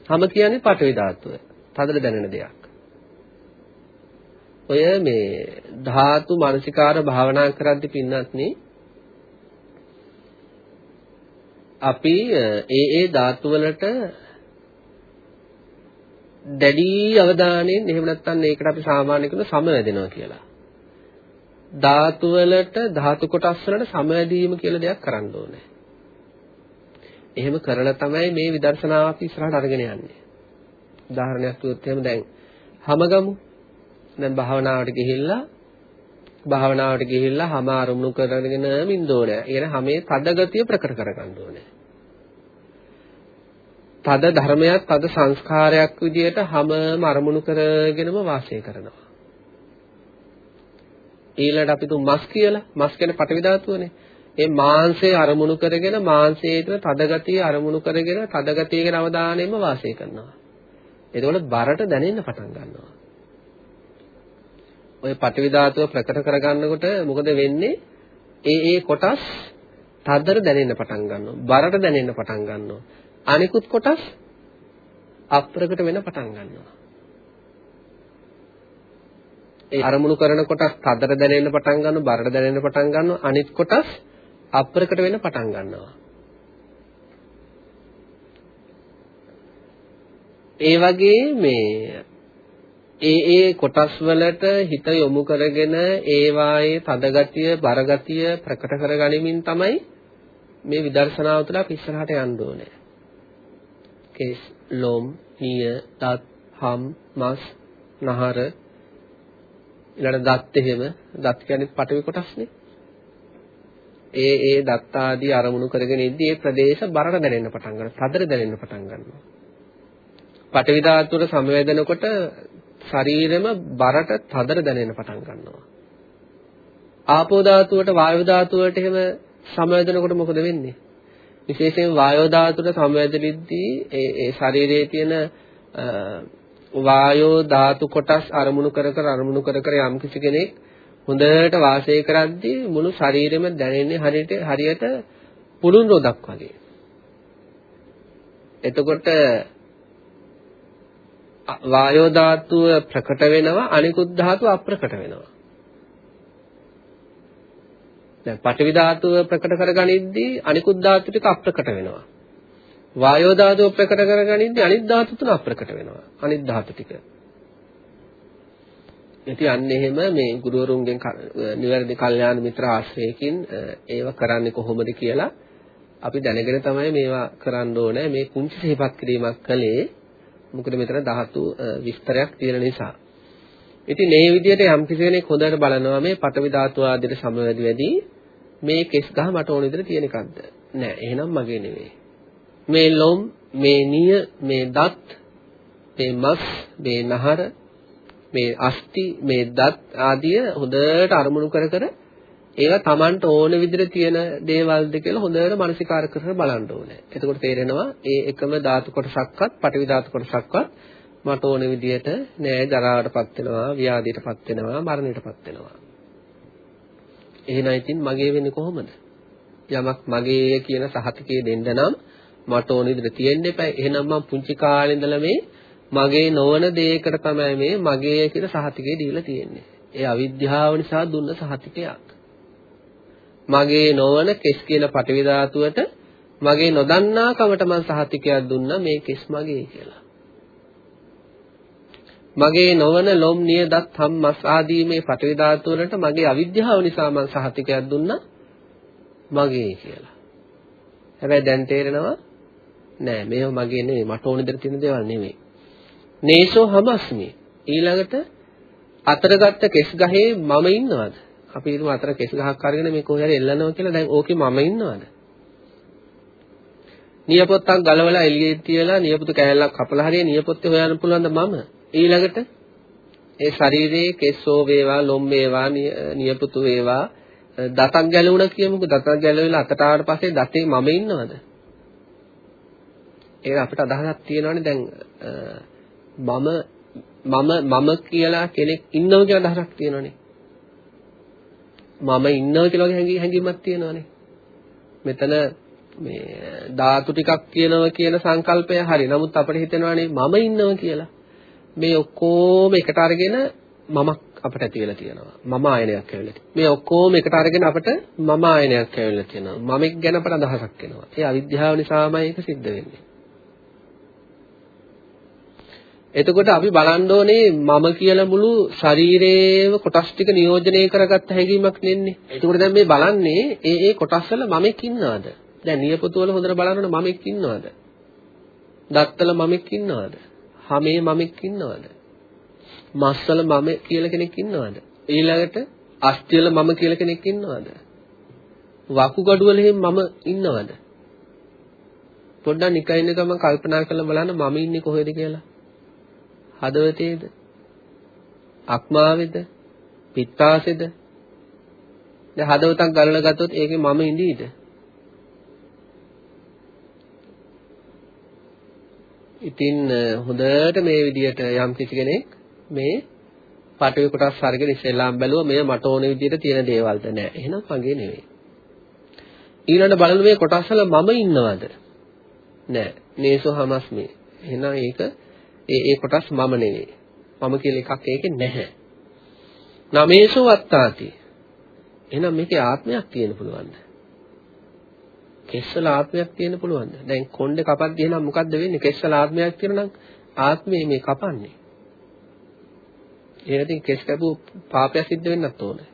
හැම කියන්නේ පටවි ධාතුව. තදට දැනෙන දෙයක්. ඔය මේ ධාතු මනසිකාර භාවනා කරද්දී පින්නත් නේ අපි ඒ ඒ ධාතු වලට දැඩි අවධානයෙන් එහෙම නැත්නම් ඒකට අපි සාමාන්‍ය කියන සමවැදෙනවා කියලා. ධාතු වලට ධාතු කොටස් වලට සමවැදීම කියලා දෙයක් කරන්න ඕනේ. එහෙම කරලා තමයි මේ විදර්ශනාව අපි ඉස්සරහට අරගෙන යන්නේ. උදාහරණයක් කිව්වොත් එහෙම දැන් හැමගමු දැන් භාවනාවට ගිහිල්ලා භාවනාවට ගිහිල්ලා හැම අරමුණු කරගෙන ඉන්න ඕනේ. ඒ කියන්නේ හැමේ තද ගතිය ප්‍රකට කරගන්න ඕනේ. තද ධර්මයක් තද සංස්කාරයක් විදියට හැමම අරමුණු කරගෙනම වාසය කරනවා. ඊළඟට අපි තුන් මස් කියලා මස් කියන්නේ පටවි ධාතුවනේ. ඒ මාංශය අරමුණු කරගෙන මාංශයේ තියෙන තද ගතිය අරමුණු කරගෙන තද ගතිය ගැන අවධානයෙන්ම වාසය කරනවා. එතකොට බරට දැනෙන්න පටන් ගන්නවා. ওই පටවි ධාතුව ප්‍රකට කරගන්නකොට මොකද වෙන්නේ? ඒ ඒ කොටස් තදර දැනෙන්න පටන් ගන්නවා. බරට දැනෙන්න පටන් ගන්නවා. අනිකුත් කොටස් අප්‍රකට වෙන පටන් ගන්නවා. ඒ අරමුණු කරන කොටස් තදර දැනෙන්න පටන් ගන්නවා, බරට දැනෙන්න පටන් ගන්නවා. අනිත් කොටස් අප්‍රකට වෙන පටන් ගන්නවා. ඒ වගේ මේ ඒ ඒ කොටස් වලට හිත යොමු කරගෙන ඒවායේ තදගතිය, බරගතිය ප්‍රකට කරගනිමින් තමයි මේ විදර්ශනාව තුළ අපි ඉස්සරහට යන්න ඕනේ. කේස්, ලොම්, නිය, දත්, හම්, මස්, නහර ඊළඟ දත් එහෙම දත් කියන්නේ පටවි කොටස්නේ. ඒ ඒ දත් ආදී අරමුණු කරගෙන ඉද්දී ඒ ප්‍රදේශ බරට දැනෙන්න පටන් ගන්නවා. තදට දැනෙන්න පටන් ගන්නවා. පටවි ධාතුවට සමවැදෙනකොට ශරීරෙම බරට තදට දැනෙන්න පටන් ගන්නවා. ආපෝ ධාතුවට වායු ධාතුවට එහෙම සමවැදෙනකොට මොකද වෙන්නේ? විශේෂයෙන් වායෝ ධාතුවට සමවැදෙද්දී ඒ ඒ ශරීරයේ තියෙන වායෝ ධාතු කොටස් අරමුණු කර කර අරමුණු කර කර යම් කිසි කෙනෙක් හොඳට වාසය කරද්දී මුළු ශරීරෙම දැනෙන්නේ හරියට හරියට පුළුන් රොදක් වගේ. එතකොට වායෝ ධාතුව ප්‍රකට වෙනවා අනිකුත් ධාතුව අප්‍රකට වෙනවා. දැන් පඨවි ධාතුව ප්‍රකට කරගනිද්දී අනිකුත් ධාතු ටික අප්‍රකට වෙනවා. වායෝ ධාතුව ප්‍රකට කරගනිද්දී අනිත් ධාතු තුන අප්‍රකට වෙනවා. අනිත් ධාතු ටික. ඉතින් අන්න එහෙම මේ ගුරුවරුන්ගෙන් නිවැරදි කල්යාණ මිත්‍ර ආශ්‍රයකින් ඒව කරන්නේ කොහොමද කියලා අපි දැනගෙන තමයි මේවා කරන්න ඕනේ. මේ කුංචි සිහිපත් කිරීමක් කළේ මොකද මෙතන ධාතු විස්තරයක් තියෙන නිසා. ඉතින් මේ විදිහට යම් කෙනෙක් හොඳට බලනවා මේ පටවි ධාතු ආදිට සමවැදි වැඩි මේ කෙස් ගහ මට ඕන විදිහට තියෙන එකක්ද? නෑ. එහෙනම් මගේ නෙවෙයි. මේ ලොම්, මේ නිය, මේ දත්, මේ මස්, මේ නහර, මේ අස්ති, මේ දත් ආදිය හොඳට අරමුණු කර කර ඒවා Tamanට ඕන විදිහට තියෙන දේවල්ද කියලා හොඳට මනසිකාර කරලා බලන්න ඕනේ. එතකොට තේරෙනවා ඒ එකම ධාතු කොටසක්වත්, පටවි ධාතු කොටසක්වත් මට ඕන විදිහට නෑ ජරාවටපත් වෙනවා, ව්‍යාධියටපත් වෙනවා, මරණයටපත් වෙනවා. එහෙනම් ඉතින් මගේ වෙන්නේ කොහොමද? යමක් මගේ කියන සහතිකය දෙන්න නම් මට ඕන විදිහට තියෙන්න එපා. එහෙනම් මම පුංචි කාලේ ඉඳලා මේ මගේ නොවන දෙයකට තමයි මේ මගේ කියන සහතිකය දීලා තියෙන්නේ. ඒ අවිද්‍යාව නිසා දුන්න සහතිකයක්. මගේ නොවන කෙස් කියන පටවි ධාතුවට මගේ නොදන්නා කමට මං සහතිකයක් දුන්නා මේ කෙස් මගේ කියලා. මගේ නොවන ලොම් නියදත් හම්මස් ආදී මේ පටවි ධාතු වලට මගේ අවිද්‍යාව නිසා මං සහතිකයක් දුන්නා මගේ කියලා. හැබැයි දැන් තේරෙනවා නෑ මේව මගේ නෙවෙයි මට ඕන දෙයක් තියෙන දේවල් නෙවෙයි. නේසෝ හමස්මි ඊළඟට අතරගත්ත කෙස් ගහේ මම ඉන්නවද? අපි හිතමු අතර කෙස් ගහක් අරගෙන මේ කොහේ හරි එල්ලනවා කියලා දැන් ඕකේ මම ඉන්නවද? නියපොත්තක් ගලවලා එළියේ තියලා නියපොතු කෑල්ලක් කපලා හරිය නියපොත්තේ හොයන්න පුළුවන් ද මම? ඊළඟට ඒ ශරීරයේ කෙස්සෝ වේවා ලොම් වේවා නියපොතු වේවා දතක් ගැලවුණා කියමුකෝ දතක් ගැලවිලා අතට ආවට පස්සේ දතේ මම ඉන්නවද? ඒක අපිට අදහසක් තියෙනවානේ දැන් මම මම මම කියලා කෙනෙක් ඉන්නව කියලා අදහසක් තියෙනවානේ. මම ඉන්නව කියලා වගේ හැඟීමක් තියෙනවානේ. මෙතන මේ ධාතු ටිකක් කියනවා කියන සංකල්පය හරි. නමුත් අපිට හිතෙනවානේ මම ඉන්නව කියලා. මේ ඔක්කොම එකට අරගෙන මමක් අපට ඇති වෙලා තියෙනවා. මම ආයනයක් ඇවිල්ලා. මේ ඔක්කොම එකට අරගෙන අපට මම ආයනයක් ඇවිල්ලා තියෙනවා. මමෙක් ගැන අපට අදහසක් එනවා. ඒ අවිද්‍යාව නිසාමයි ඒක සිද්ධ වෙන්නේ. එතකොට අපි බලන්න ඕනේ මම කියලා මුළු ශරීරයේම කොටස් ටික නියෝජනය කරගත්ත හැඟීමක් නෙන්නේ. එතකොට දැන් මේ බලන්නේ ඒ ඒ කොටස් වල මමෙක් ඉන්නවද? දැන් නියපොතු වල හොඳට බලනකොට මමෙක් ඉන්නවද? දත්වල මමෙක් ඉන්නවද? හමේ මමෙක් ඉන්නවද? මස්වල මම කියලා කෙනෙක් ඉන්නවද? ඊළඟට අස්තිවල මම කියලා කෙනෙක් ඉන්නවද? වකුගඩු වල මම ඉන්නවද? පොඩ්ඩක් නිකයින් එකම කල්පනා කරලා බලන්න මම ඉන්නේ කොහෙද කියලා. හදවතේද? අක්මාවේද? පිත්තාසේද? දැන් හදවතක් ගලලා ගත්තොත් ඒකේ මම ඉඳීද? ඉතින් හොඳට මේ විදියට යම් කිසි කෙනෙක් මේ පටවි කොටස් අරගෙන ඉස්සෙල්ලාම බැලුවා මේ මට ඕන විදියට තියෙන දේවල්ද නෑ. එහෙනම් මගේ නෙවෙයි. ඊළඟ බලන මේ කොටස් වල මම ඉන්නවද? නෑ. නේසෝ හමස්මි. එහෙනම් ඒක ඒ ඒ කොටස් මම නෙවෙයි. මම කියලා එකක් ඒකේ නැහැ. නමේසෝ වත්තාති. එහෙනම් මේකේ ආත්මයක් තියෙන්න පුළුවන්ද? කෙස්සල ආත්මයක් තියෙන්න පුළුවන්ද? දැන් කොණ්ඩේ කපද්දී එහෙනම් මොකද්ද වෙන්නේ? කෙස්සල ආත්මයක් තියෙනනම් ආත්මේ මේ කපන්නේ. එහෙනම් ඉතින් කෙස් කැපු පාපයක් සිද්ධ වෙන්නත් ඕනේ.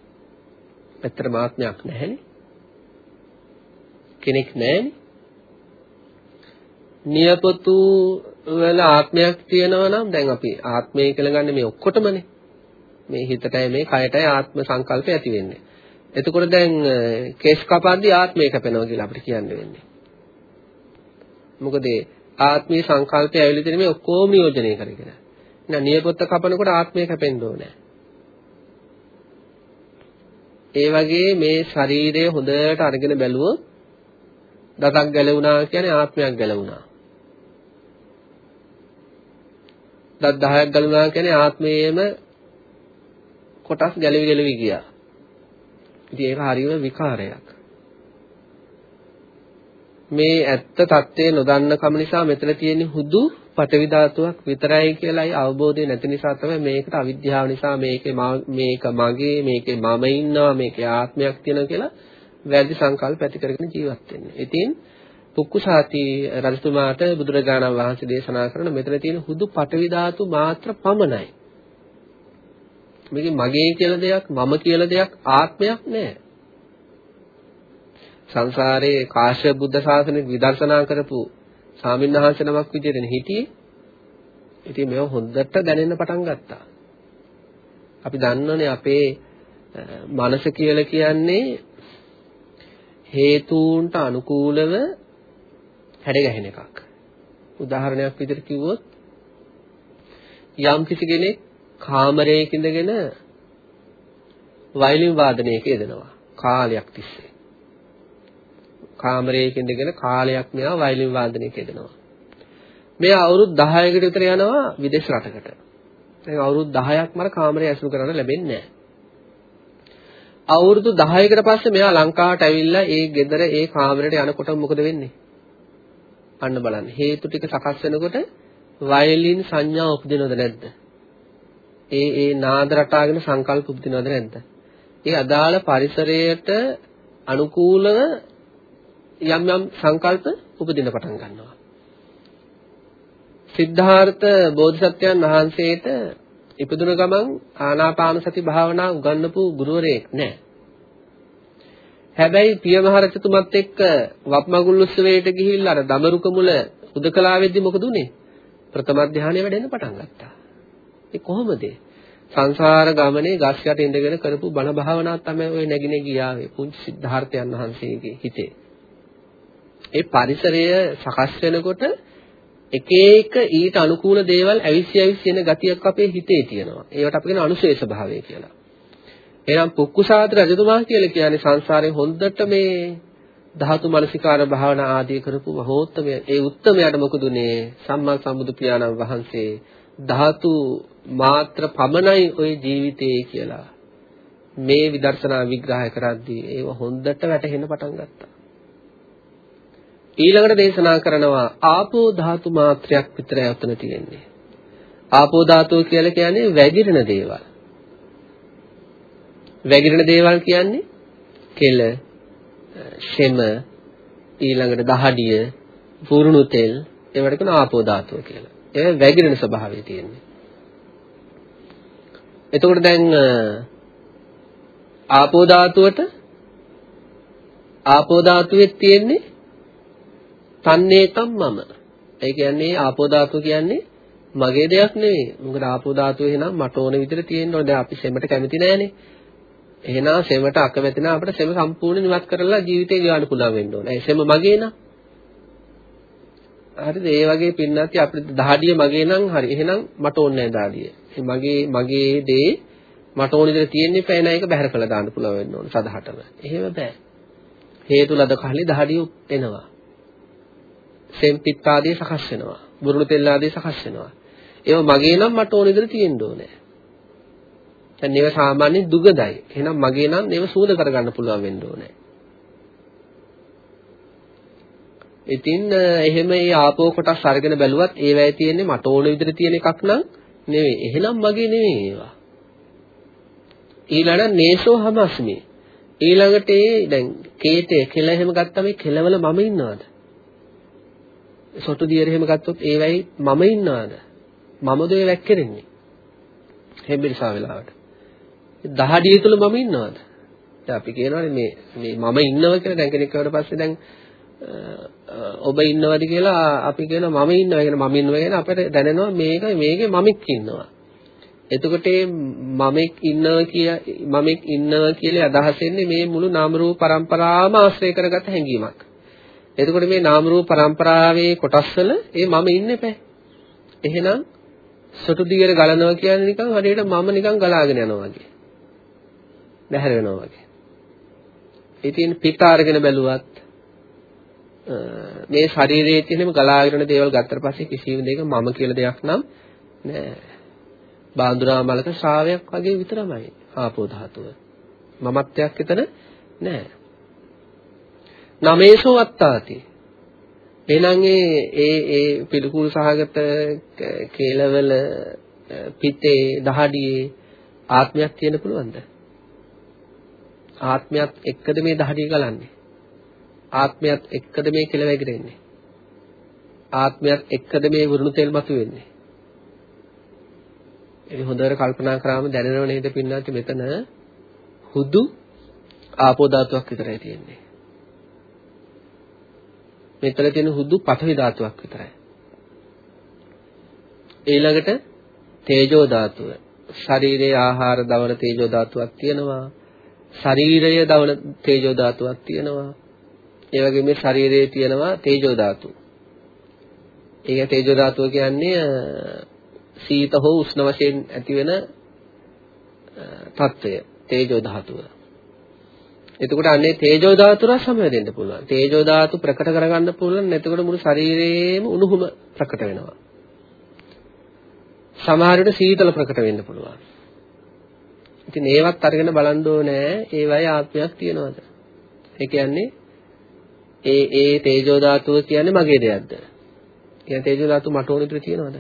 ඇත්තටම ආත්මයක් නැහැනේ. කෙනෙක් නැහැනේ. නියපොතු වල ආත්මයක් තියෙනවා නම් දැන් අපි ආත්මය කියලා ගන්න මේ ඔක්කොටමනේ. මේ හිතටයි මේ කයටයි ආත්ම සංකල්පය ඇති වෙන්නේ. එතකොට දැන් කේස් කපද්දී ආත්මය කැපෙනවා කියලා අපිට කියන්න වෙන්නේ. මොකද ආත්මීය සංකල්පය ඇවිල්ලා තියෙන මේ ඔක්කොම නියෝජනය කරගෙන. නෑ නියපොත්ත කපනකොට ආත්මය කැපෙන්න ඕනේ. ඒ වගේ මේ ශරීරය හොඳට අරගෙන බැලුවොත් දතක් ගැලවුණා කියන්නේ ආත්මයක් ගැලවුණා. දත් 10ක් ගලුණා කියන්නේ ආත්මයේම කොටස් ගැලවි ගැලවි ගියා. ඉතින් ඒක හරියම විකාරයක්. මේ ඇත්ත తත්වයේ නොදන්න කම නිසා මෙතන තියෙන හුදු පටවි ධාතුවක් විතරයි කියලායි අවබෝධය නැති නිසා තමයි මේකට අවිද්‍යාව නිසා මේකේ මේක මගේ මේකේ මම ඉන්නවා මේකේ ආත්මයක් තියෙනවා කියලා වැරදි සංකල්ප ඇති කරගෙන ජීවත් වෙන්නේ. ඉතින් පුක්කුසාති රජතුමාට බුදුරජාණන් වහන්සේ දේශනා කරන මෙතන තියෙන හුදු පටවි ධාතු මාත්‍ර පමණයි. මේකේ මගේ කියලා දෙයක් මම කියලා දෙයක් ආත්මයක් නැහැ. සංසාරේ කාශ්‍යප බුද්ධ ශාසනය විදර්ශනා කරපු සාමින්හාංශ නමක් විදිහට හිටියේ. ඉතින් මේව හොඳට දැනෙන්න පටන් ගත්තා. අපි දන්නෝනේ අපේ මනස කියලා කියන්නේ හේතුන්ට අනුකූලව හැඩගැහෙන එකක්. උදාහරණයක් විදිහට කිව්වොත් යම් කිසි කෙනෙක් කාමරයක ඉඳගෙන වයලින් වාදනයක යෙදෙනවා කාලයක් තිස්සේ. කාමරයක ඉඳගෙන කාලයක් මෙයා වයලින් වාදනයක යෙදෙනවා. මෙයා අවුරුදු 10කට විතර යනවා විදේශ රටකට. දැන් අවුරුදු 10ක් මර කාමරය ඇසුරු කරන්න ලැබෙන්නේ නැහැ. අවුරුදු 10කට පස්සේ මෙයා ලංකාවට ඇවිල්ලා ඒ ගෙදර ඒ කාමරයට යනකොට මොකද වෙන්නේ? අන්න බලන්න. හේතු ටික සකස් වෙනකොට වයලින් සංඥා උපදිනවද නැද්ද? ඒ ඒ නාද රටාගෙන සංකල්ප උපදිනවද නැද්ද? ඒ අදාළ පරිසරයට අනුකූලව යම් යම් සංකල්ප උපදින පටන් ගන්නවා. සිද්ධාර්ථ බෝධිසත්වයන් වහන්සේට ඉපදුන ගමන් ආනාපාන සති භාවනා උගන්වපු ගුරුවරයෙක් නැහැ. හැබැයි පියමහරජතුමත් එක්ක වප්මගුල් උත්සවයට ගිහිල්ලා අර දමරුක මුල උදකලා වෙද්දි මොකද උනේ? ප්‍රථම ධානය වැඩෙන්න පටන් ගත්තා. ඒ කොහොමද? සංසාර ගමනේ ගස් යට ඉඳගෙන කරපු බණ භාවනාව තමයි ওই නැගිනේ ගියාවේ පුංචි සිද්ධාර්ථයන් වහන්සේගේ හිතේ. ඒ පරිසරය සකස් වෙනකොට එක එක ඊට අනුකූල දේවල් ඇවිස්සි ඇවිස්සි එන ගතියක් අපේ හිතේ තියෙනවා. ඒවට අපි කියන අනුශේෂ භාවය කියලා. එහෙනම් පුක්කුසාද රජතුමා කියලා කියන්නේ සංසාරේ හොඳට මේ ධාතු මනසිකාර භාවනා ආදී කරපු මහෝත්තමය. ඒ උත්තමයාට මොකදුනේ? සම්මා සම්බුදු පියාණන් වහන්සේ ධාතු මාත්‍ර පමණයි ওই ජීවිතේ කියලා. මේ විදර්ශනා විග්‍රහය කරද්දී ඒව හොඳට වැටහෙන්න පටන් ගත්තා. ඊළඟට දේශනා කරනවා ආපෝ ධාතු මාත්‍රයක් විතරයි උතන තියෙන්නේ. ආපෝ ධාතුව කියලා කියන්නේ වැగిරෙන දේවල්. වැగిරෙන දේවල් කියන්නේ කෙල, ෂෙම, ඊළඟට දහඩිය, පුරුණු තෙල්, ඒවට කියන ආපෝ ධාතුව කියලා. ඒ වැగిරෙන ස්වභාවය තියෙන්නේ. එතකොට දැන් ආපෝ ධාතුවට ආපෝ ධාතුවේ තියෙන්නේ තන්නේකම් මම. ඒ කියන්නේ ආපෝ ධාතුව කියන්නේ මගේ දෙයක් නෙවෙයි. මොකද ආපෝ ධාතුව එහෙනම් මට ඕන විදිහට තියෙන්න ඕනේ. දැන් අපි සෙමට කැමති නෑනේ. එහෙනම් සෙමට අකමැති නම් අපිට සෙම සම්පූර්ණ නිවත් කරලා ජීවිතේ ගියන්න පුළුවන් වෙන්න ඕනේ. ඒ සෙම මගේ නම්. හරිද? ඒ වගේ පින්නත් අපිට දහඩිය මගේ නම් හරි. එහෙනම් මට ඕනේ නෑ දහඩිය. මගේ මගේ දේ මට ඕන විදිහට තියෙන්නේ පැන එක බැහැර කළා දාන්න පුළුවන් වෙන්න ඕනේ සදහටම. එහෙම බෑ. හේතු ලද කහලි දහඩිය එනවා. සෙම් පිත් ආදී සකස් වෙනවා. බුරුණු තෙල් ආදී සකස් වෙනවා. ඒව මගේ නම් මට ඕන විදිහට තියෙන්න ඕනේ. දැන් ඒව සාමාන්‍ය දුගදයි. එහෙනම් මගේ නම් ඒව සූද කරගන්න පුළුවන් වෙන්න ඕනේ. ඉතින් එහෙම ඒ ආපෝ කොටස් අරගෙන බැලුවත් ඒවැය තියෙන්නේ මට ඕන විදිහට තියෙන එකක් නම් නෙවෙයි. එහෙනම් මගේ නෙවෙයි ඒවා. ඊළඟ නේසෝ හමස්මි. ඊළඟට ඒ දැන් කේතේ කෙල එහෙම ගත්තම ඒ කෙලවල මම ඉන්නවද? සොටු දියර එහෙම ගත්තොත් ඒවයි මම ඉන්නවද? මමද ඒ වැක්කෙන්නේ? හෙම්බිරිසා වෙලාවට. දහඩිය තුල මම ඉන්නවද? දැන් අපි කියනවානේ මේ මේ මම ඉන්නවා කියලා දැන් කෙනෙක් කවට පස්සේ දැන් ඔබ ඉන්නවද කියලා අපි කියනවා මම ඉන්නවා කියන මම ඉන්නවා කියන අපිට දැනෙනවා මේක මේකේ මමෙක් ඉන්නවා. එතකොට මමෙක් ඉන්නවා කිය මමෙක් ඉන්නවා කියලා අදහස් එන්නේ මේ මුළු නාම රූප પરම්පරාවම ආශ්‍රය කරගත් හැඟීමක්. එතකොට මේ නාම රූප પરම්පරාවේ කොටස්වල ඒ මම ඉන්නේ නැහැ. එහෙනම් සොටු දියර ගලනවා කියන්නේ නිකන් හරියට මම නිකන් ගලාගෙන යනවා වගේ. බැහැර වෙනවා වගේ. ඉතින් පිට අරගෙන බැලුවත් මේ ශරීරයේ තියෙනම ගලාගෙන දේවල් ගත්තට පස්සේ කිසිම දෙයක මම කියලා දෙයක් නම් නෑ. බාඳුරා මලක ශ්‍රාවයක් වගේ විතරමයි ආපෝ ධාතුව. මමත්වයක් එතන නෑ. නමේසෝ අත්තාති. එහෙනම් ඒ ඒ ඒ පිළිකුල් සහගත කේලවල පිටේ දහඩියේ ආත්මයක් තියෙන්න පුළුවන්ද? ආත්මයක් එක්කද මේ දහඩිය ගලන්නේ? ආත්මයක් එක්කද මේ කෙල වැగిරෙන්නේ? ආත්මයක් එක්කද මේ වරුණු තෙල් මතුවෙන්නේ? ඉතින් හොඳට කල්පනා කරාම දැනෙනව නේද පින්නත් මෙතන හුදු ආපෝ ධාතුවක් විතරයි තියෙන්නේ. මෙතන තියෙන හුදු පඨවි ධාතුවක් විතරයි. ඊළඟට තේජෝ ධාතුව. ශරීරයේ ආහාර දවන තේජෝ ධාතුවක් තියෙනවා. ශරීරය දවන තේජෝ ධාතුවක් තියෙනවා. ඒ වගේම මේ ශරීරයේ තියෙනවා තේජෝ ධාතු. ඒක තේජෝ ධාතුව කියන්නේ සීත හෝ උෂ්ණ වශයෙන් ඇතිවෙන తত্ত্বය තේජෝ ධාතුව. එතකොට අන්නේ තේජෝ ධාතුරා සමවැදෙන්න පුළුවන්. තේජෝ ධාතු ප්‍රකට කරගන්න පුළුවන්. එතකොට මුළු ශරීරයේම උණුහුම ප්‍රකට වෙනවා. සමහර විට සීතල ප්‍රකට වෙන්න පුළුවන්. ඉතින් ඒවත් අරගෙන බලන්න ඕනේ ඒවයි ආත්මයක් තියනවාද? ඒ කියන්නේ ඒ ඒ තේජෝ ධාතුව කියන්නේ මගේ දෙයක්ද? කියන්නේ තේජෝ ධාතුව මට ඕන විදිහට තියනවාද?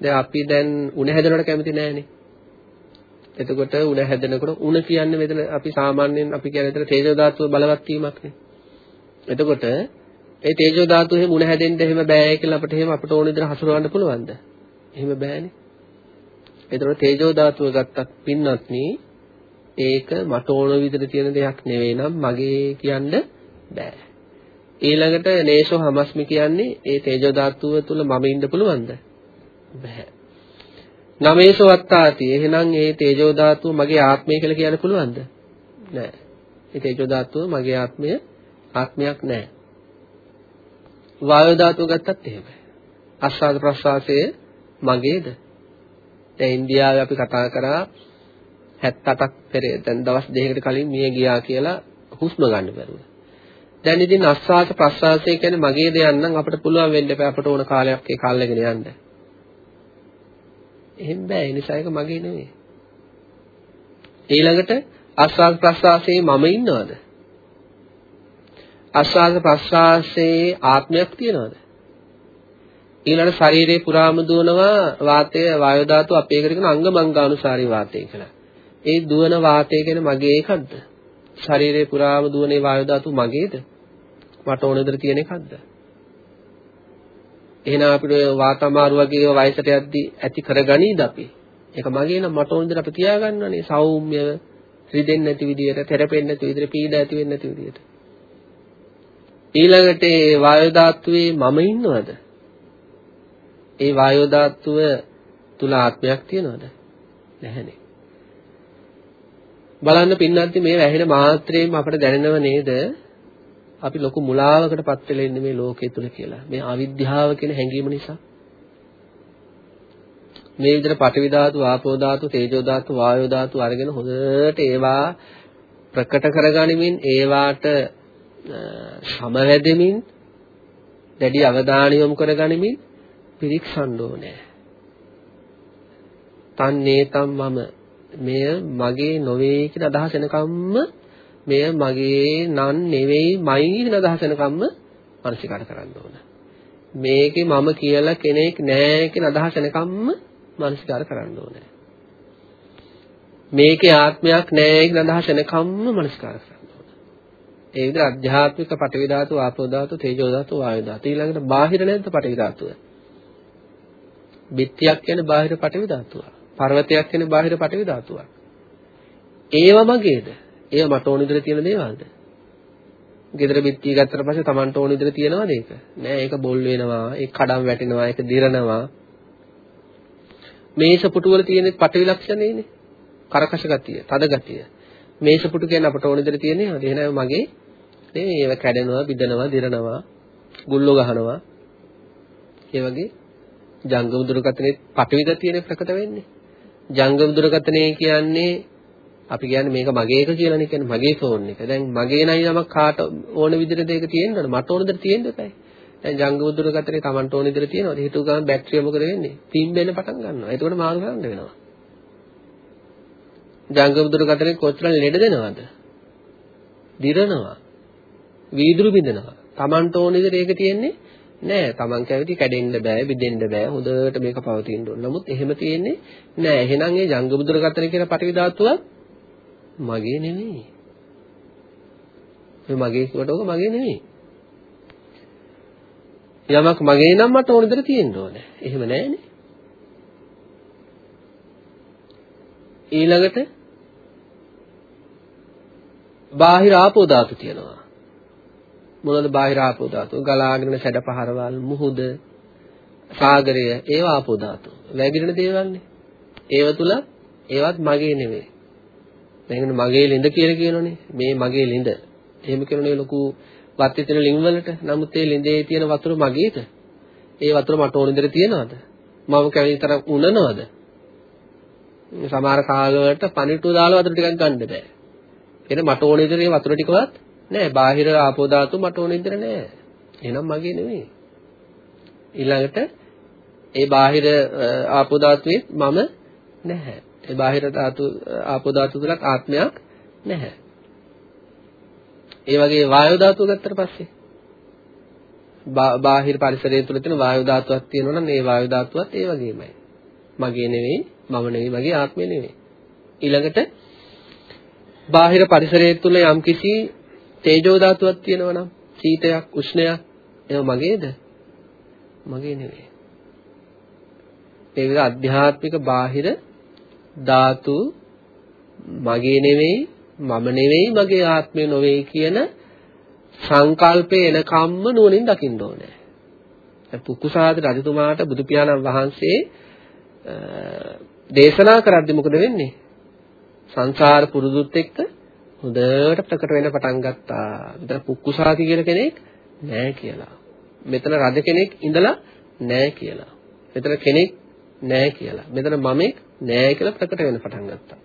දැන් අපි දැන් උණ හැදනවට කැමති නෑනේ. එතකොට උණ හැදෙනකොට උණ කියන්නේ මෙතන අපි සාමාන්‍යයෙන් අපි කියන විතර තේජෝ ධාතුව බලවත් වීමක්නේ. එතකොට ඒ තේජෝ ධාතුව එහෙම උණ හැදෙන්න එහෙම බෑ කියලා අපිට එහෙම අපට ඕන විදිහට හසුරවන්න පුළුවන්ද? එහෙම බෑනේ. එතකොට තේජෝ ධාතුව ගත්තත් පින්නත්නි ඒක මට ඕන විදිහට තියෙන දෙයක් නෙවෙයි නම් මගේ කියන්න බෑ. ඊළඟට නේසෝ හමස්මි කියන්නේ ඒ තේජෝ ධාතුව තුල මම ඉන්න පුළුවන්ද? බෑ. නමේසෝ වත්තාති. එහෙනම් ඒ තේජෝ ධාතුව මගේ ආත්මය කියලා කියන්න පුළුවන්ද? නෑ. ඒ තේජෝ ධාතුව මගේ ආත්මය ආත්මයක් නෑ. වායෝ ධාතුව ගත්තත් එහෙමයි. ආස්වාද ප්‍රසආසයේ මගේද? දැන් ඉන්දියාවේ අපි කතා කරා 78ක් පෙර දැන් දවස් දෙකකට කලින් මිය ගියා කියලා හුස්ම ගන්න බැරුව. දැන් ඉතින් ආස්වාද ප්‍රසආසය කියන්නේ මගේ දෙයක් නම් අපිට පුළුවන් වෙන්න බෑ අපට ඕන කාලයක් ඒ කාලෙගෙන යන්න. එහෙම බෑ. ඒ නිසා ඒක මගේ නෙවෙයි. ඊළඟට ආස්වාද ප්‍රස්වාසයේ මම ඉන්නවද? ආස්වාද ප්‍රස්වාසයේ ආත්මයක් තියනවද? ඊළඟට ශරීරේ පුරාම දුවනවා වාතය වායු ධාතු අපේ කරගෙන අංග මංගානුසාරී වාතය කියලා. ඒ දුවන වාතය කියන්නේ මගේ එකක්ද? ශරීරේ පුරාම දුවන වායු ධාතු මගේද? මට ඕන විදිහට තියෙන එකක්ද? එහෙනම් අපිට වාත අමාරු වගේ වයසට යද්දි ඇති කරගනීද අපි? ඒක මගේ නම් මට ඕන විදිහට අපි තියාගන්නවනේ සෞම්‍ය රිදෙන්නේ නැති විදිහට, තෙරපෙන්නේ නැති විදිහට, පීඩා ඇති වෙන්නේ නැති විදිහට. ඊළඟට ඒ වායු ධාතුවේ මම ඉන්නවද? ඒ වායු ධාතුව තුල ආත්මයක් තියනවද? නැහැනේ. බලන්න පින්නන්ති මේ වැහෙන මාත්‍රයෙන් අපට දැනෙනව නේද? අපි ලොකු මුලාවකටපත් වෙලා ඉන්නේ මේ ලෝකයේ තුල කියලා. මේ අවිද්‍යාව කියන හැඟීම නිසා. මේ විදිහට පඨවි ධාතු, ආපෝ ධාතු, තේජෝ ධාතු, වායෝ ධාතු අරගෙන හොඳට ඒවා ප්‍රකට කරගනිමින් ඒවාට සමවැදෙමින් දැඩි අවධානය යොමු කරගනිමින් පිරික්සන්න ඕනේ. තන්නේ තම් මම මෙය මගේ නොවේ කියන අදහස එනකම්ම මෙය මගේ නන් නෙවෙයි මයි වෙන අදහසනකම්ම මානසිකාර කරන්න ඕන. මේකේ මම කියලා කෙනෙක් නෑ කියන අදහසනකම්ම මානසිකාර කරන්න ඕනේ. මේකේ ආත්මයක් නෑ කියන අදහසනකම්ම මානසිකාර කරන්න ඕනේ. ඒ විදිහට අධ්‍යාත්මික පටවි ධාතු, ආපෝ ධාතු, තේජෝ ධාතු, වායු ධාතු. ඊළඟට බාහිර නැද්ද පටවි ධාතුව? බිත්තියක් කියන්නේ බාහිර පටවි ධාතුව. පර්වතයක් කියන්නේ බාහිර පටවි ධාතුවක්. ඒව මගේද? ඒව මට ඕන විදිහට තියෙන දේවල්ද? ගෙදර බිත්තිය ගත්තට පස්සේ Tamanට ඕන විදිහට තියෙනවද ඒක? නෑ ඒක බොල් වෙනවා, ඒක කඩම් වැටෙනවා, ඒක දිරනවා. මේස පුටු වල තියෙන පටවි ලක්ෂණේනේ. කරකශ ගතිය, තද ගතිය. මේස පුටු කියන්නේ අපට ඕන විදිහට තියෙන ඒවාද? එහෙනම් මගේ නේ ඒව කැඩෙනවා, බිඳෙනවා, දිරනවා, ගුල්ලෝ ගහනවා. ඒ වගේ ජංගම දුරකථනයේ පටවි ගතියනේ ප්‍රකට වෙන්නේ. ජංගම දුරකථනය කියන්නේ අපි කියන්නේ මේක මගේ එක කියලානේ කියන්නේ මගේ ෆෝන් එක. දැන් මගේ නයි යමක් කාට ඕන විදිහට ඒක තියෙන්න ඕන. මට ඕන විදිහට තියෙන්න එපායි. දැන් ජංගම දුරකථනයේ Tamanට ඕන විදිහට තියෙනවා. හිතුව ගමන් බැටරිය මොකද වෙන්නේ? පිම්බෙන්න පටන් ගන්නවා. එතකොට මාරු කරන්න වෙනවා. ජංගම දුරකථනයේ කොච්චර ලෙඩ දෙනවද? දිරනවා. වීදුරු බිඳනවා. Tamanට ඕන විදිහට ඒක තියෙන්නේ නෑ. Taman කැවිති කැඩෙන්න බෑ, බිඳෙන්න බෑ. හොඳට මේක පවතින්න ඕන. නමුත් එහෙම තියෙන්නේ නෑ. එහෙනම් ඒ ජංගම දුරකථන කියන පටවි ධාතුවක් මගේ නෙමෙයි. මේ මගේ කිව්වට ඕක මගේ නෙමෙයි. යමක් මගේ නම් මට ඕන විදිහට තියෙන්න ඕනේ. එහෙම නැහැනේ. ඊළඟට බාහිර ආපෝ ධාතු තියෙනවා. මොනවද බාහිර ආපෝ ධාතු? ගලාගෙන සැඩ පහරවල්, මුහුද, සාගරය, ඒවා ආපෝ ධාතු. වැగిරෙන දේවල්නේ. ඒව තුල ඒවත් මගේ නෙමෙයි. දැන් මගේ ලිඳ කියලා කියනෝනේ. මේ මගේ ලිඳ. එහෙම කියනෝනේ ලොකු වත්තේ තියෙන ලිං වලට. නමුත් ඒ ලිඳේ තියෙන වතුර මගේද? ඒ වතුර මට ඕන විදිහට තියනවද? මම කැමති තරම් උනනවද? සමහර කාලවලට පණිටුව දාලා වතුර ටිකක් ගන්න බෑ. එහෙනම් මට ඕන විදිහට මේ වතුර ටිකවත් නෑ. බාහිර ආපෝ ධාතු මට ඕන විදිහට නෑ. එහෙනම් මගේ නෙමෙයි. ඊළඟට ඒ බාහිර ආපෝ ධාතුවේ මම නැහැ. ඒ බාහිර ධාතු ආපෝ ධාතු තුලත් ආත්මයක් නැහැ. ඒ වගේ වායු ධාතුව ගත්තට පස්සේ බාහිර පරිසරය තුළ තියෙන වායු ධාතුවක් තියෙනවා නම් ඒ වායු ධාතුවත් ඒ වගේමයි. මගේ නෙවෙයි, මම නෙවෙයි, මගේ ආත්මය නෙවෙයි. ඊළඟට බාහිර පරිසරය තුළ යම්කිසි තේජෝ ධාතුවක් තියෙනවා නම් සීතයක්, උෂ්ණයක් ඒව මගේද? මගේ නෙවෙයි. ඒ විදිහ අධ්‍යාත්මික බාහිර ධාතු මගේ නෙවෙයි, මම නෙවෙයි, මගේ ආත්මය නොවේ කියන සංකල්පේ එනකම්ම නුවණින් දකින්න ඕනේ. පුකුසාද රජතුමාට බුදු පියාණන් වහන්සේ දේශනා කරද්දි මොකද වෙන්නේ? සංසාර පුරුදුත් එක්ක හොඳට ප්‍රකට වෙන්න පටන් ගත්තා. මෙතන පුක්කුසාති කියන කෙනෙක් නෑ කියලා. මෙතන රජ කෙනෙක් ඉඳලා නෑ කියලා. මෙතන කෙනෙක් නෑ කියලා. මෙතන මමෙක් නෑ කියලා ප්‍රකට වෙන්න පටන් ගත්තා.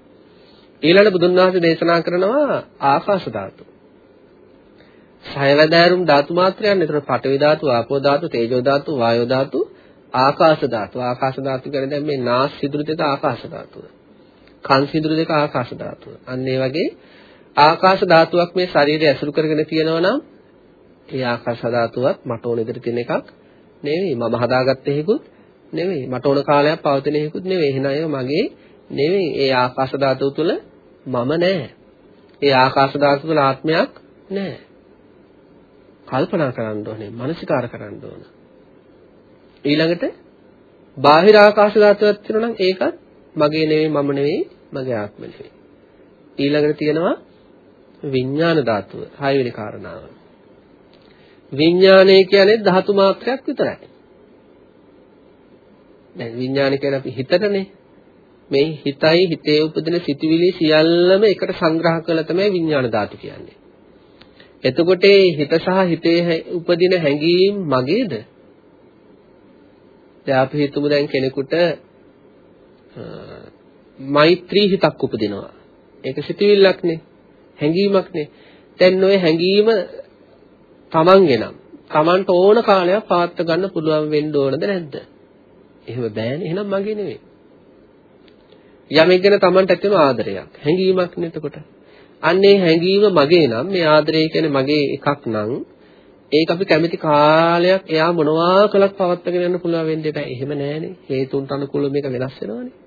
ඊළඟ බුදුන් වහන්සේ දේශනා කරනවා ආකාශ ධාතු. සයවැදෑරුම් ධාතු මාත්‍රයන්. ඒතර පඨවි ධාතු, ආපෝ ධාතු, තේජෝ ධාතු, වායෝ ධාතු, ආකාශ ධාතු. ආකාශ ධාතු කියන්නේ දැන් මේ නාස් සිදුරු දෙක ආකාශ ධාතුව. කන් සිදුරු දෙක ආකාශ ධාතුව. අන්න ඒ වගේ ආකාශ ධාතුවක් මේ ශරීරය ඇසුරු කරගෙන තියෙනවා නම් ඒ ආකාශ ධාතුවත් මට ඕන විදිහට තියෙන එකක් නෙවෙයි. මම හදාගත්ත එකකුත් නෙවෙයි. මට ඕන කාලයක් පවතින එකකුත් නෙවෙයි. එහෙනම් ඒක මගේ නෙවෙයි. ඒ ආකාශ ධාතුව තුළ මම නැහැ. ඒ ආකාශ ධාතුව තුළ ආත්මයක් නැහැ. කල්පනා කරන්න ඕනේ, මනසිකාර කරන්න ඕන. ඊළඟට බාහිර ආකාශ ධාතුවක් තියෙනවා නම් ඒකත් මගේ නෙවෙයි, මම නෙවෙයි, මගේ ආත්ම නෙවෙයි. ඊළඟට තියෙනවා විඥාන ධාතුව. හයවෙනි කාරණාව. විඥානය කියන්නේ ධාතු මාත්‍රයක් විතරයි. දැන් විඥානය කියන්නේ අපි හිතටනේ. මේ හිතයි හිතේ උපදින සිතුවිලි සියල්ලම එකට සංග්‍රහ කරලා තමයි විඥාන ධාතු කියන්නේ. එතකොට හිත සහ හිතේ උපදින හැඟීම් මගේද? දැන් අපි හිතමු දැන් කෙනෙකුට මෛත්‍රී හිතක් උපදිනවා. ඒක සිතුවිල්ලක්නේ. හැඟීමක්නේ. දැන් ඔය හැඟීම තමන්ගේ නම් තමන්ට ඕන කාලයක් පවත්ව ගන්න පුළුවන් වෙන්න ඕනද නැද්ද? එහෙම බෑනේ. එහෙනම් මගේ නෙවෙයි. යමෙක් ගැන තමන්ට ඇති වෙන ආදරයක්. හැඟීමක් නේ එතකොට. අන්නේ හැඟීම මගේ නම් මේ ආදරය කියන්නේ මගේ එකක් නම් ඒක අපි කැමති කාලයක් එයා මොනවා කළත් පවත්වාගෙන යන්න පුළුවන් වෙන්නේ නැහැ. එහෙම නෑනේ. හේතුන්ට අනුකූලව මේක වෙනස් වෙනවනේ.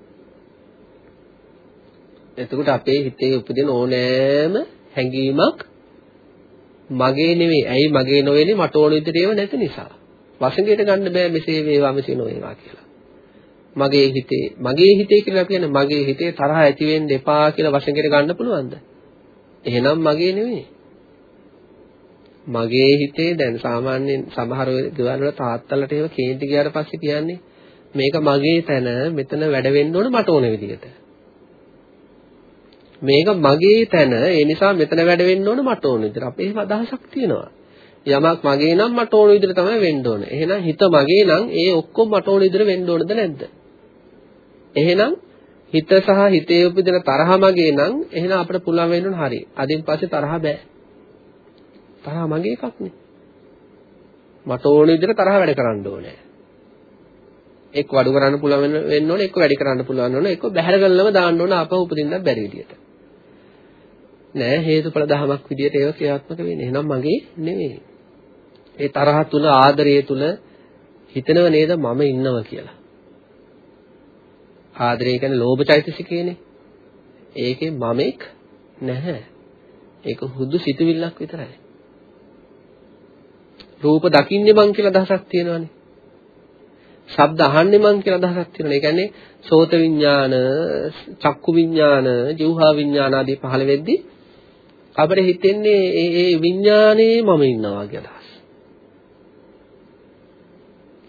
එතකොට අපේ හිතේ උපදින ඕනෑම හැඟීමක් මගේ නෙවෙයි. ඇයි මගේ නොවේනේ මට ඕන විදිහට ඒව නැති නිසා. වසඟයට ගන්න බෑ මෙසේ වේවා මෙසේ නොවේවා කියලා. මගේ හිතේ මගේ හිතේ කියලා කියන්නේ මගේ හිතේ තරහ ඇති වෙන්න එපා කියලා වසඟයට ගන්න පුළුවන්ද? එහෙනම් මගේ නෙවෙයි. මගේ හිතේ දැන් සාමාන්‍යයෙන් සමහර ගෙවල් වල තාත්තලට ඒව කේන්ති ගියාට පස්සේ කියන්නේ මේක මගේ තැන මෙතන වැඩ වෙන්න ඕන මට ඕන විදිහට. මේක මගේ තැන ඒ නිසා මෙතන වැඩ වෙන්න ඕන මට ඕන විදිහට. අපේ එහෙම අදහසක් තියෙනවා. යමක් මගේ නම් මට ඕන විදිහට තමයි වෙන්න ඕන. එහෙනම් හිත මගේ නම් ඒ ඔක්කොම මට ඕන විදිහට වෙන්න ඕනද නැද්ද? එහෙනම් හිත සහ හිතේ උපදින තරහ මගේ නම් එහෙනම් අපිට පුළුවන් වෙන්න ඕන හරි. අදින් පස්සේ තරහ බෑ. තරහ මගේ එකක් නේ. මට ඕන විදිහට තරහ වැඩ කරන්න ඕනේ. එක් වඩු කරන්න පුළුවන් වෙන්න ඕනේ, එක්ක වැඩි කරන්න පුළුවන් ඕනේ, එක්ක බැහැර කරලම දාන්න ඕනේ අපව උපදින්නත් බැරි විදියට. නෑ හේතුඵල ධමයක් විදියට ඒක ක්‍රියාත්මක වෙන්නේ. එහෙනම් මගේ නෙවෙයි. ඒ තරහ තුල ආදරය තුල හිතනව නේද මම ඉන්නවා කියලා. ආදරය කියන්නේ ලෝභ චෛතසිකයනේ. ඒකේ මමෙක් නැහැ. ඒක හුදු සිතුවිල්ලක් විතරයි. රූප දකින්නේ මං කියලා දහසක් තියෙනවානේ. ශබ්ද අහන්නේ මං කියලා අදහසක් තියෙනවා. ඒ කියන්නේ සෝත විඥාන, චක්කු විඥාන, જીවහා විඥාන ආදී පහළ වෙද්දී අපිට හිතෙන්නේ ඒ ඒ විඥානේ මම ඉන්නවා කියලා අදහස්.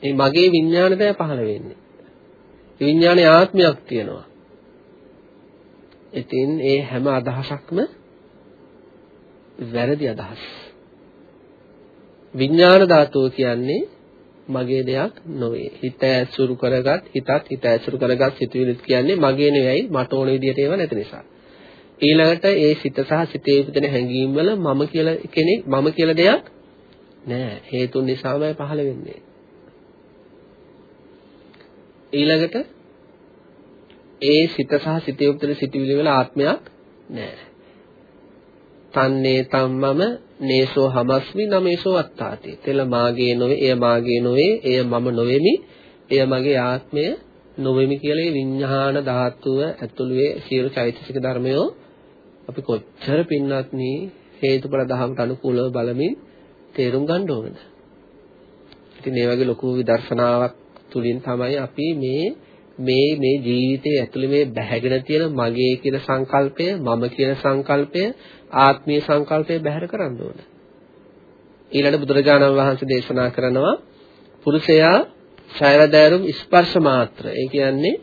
ඒ මගේ විඥානය පහළ වෙන්නේ. ඒ විඥානේ ආත්මයක් තියෙනවා. ඉතින් ඒ හැම අදහසක්ම වැරදි අදහස්. විඥාන ධාතුව කියන්නේ මගේ දෙයක් නොවේ. හිත ඇසුරු කරගත් හිතත් හිත ඇසුරු කරගත් සිතුවිලිත් කියන්නේ මගේ නෙවෙයි මට ඕන විදිහට ඒව නැති නිසා. ඊළඟට ඒ සිත සහ සිතේ උපදින හැඟීම් වල මම කියලා කෙනෙක් මම කියලා දෙයක් නෑ. හේතුන් නිසාමයි පහළ වෙන්නේ. ඊළඟට ඒ සිත සහ සිතේ උපදින සිතුවිලි වල ආත්මයක් නෑ. තන්නේ තම්මම නේසෝ හමස්මි නමේසෝ අත්තාති. තෙල මාගේ නොවේ, එය මාගේ නොවේ, එය මම නොවේමි, එය මගේ ආත්මය නොවේමි කියලා මේ විඤ්ඤාණ ධාතුව ඇතුළුවේ සියලු චෛතසික ධර්මයෝ අපි කොච්චර පින්වත්නි හේතුඵල ධහමට අනුකූලව බලමින් තේරුම් ගන්න ඕනද? ඉතින් මේ වගේ ලොකු විදර්ශනාවක් තුලින් තමයි අපි මේ මේ මේ ජීවිතයේ ඇතුළේ මේ බැහැගෙන තියෙන මගේ කියන සංකල්පය මම කියන සංකල්පය ආත්මීය සංකල්පය බැහැර කරන්න ඕන. ඊළඟ බුදුරජාණන් වහන්සේ දේශනා කරනවා පුරුෂයා ඡයවදෑරුම් ස්පර්ශ මාත්‍ර. ඒ කියන්නේ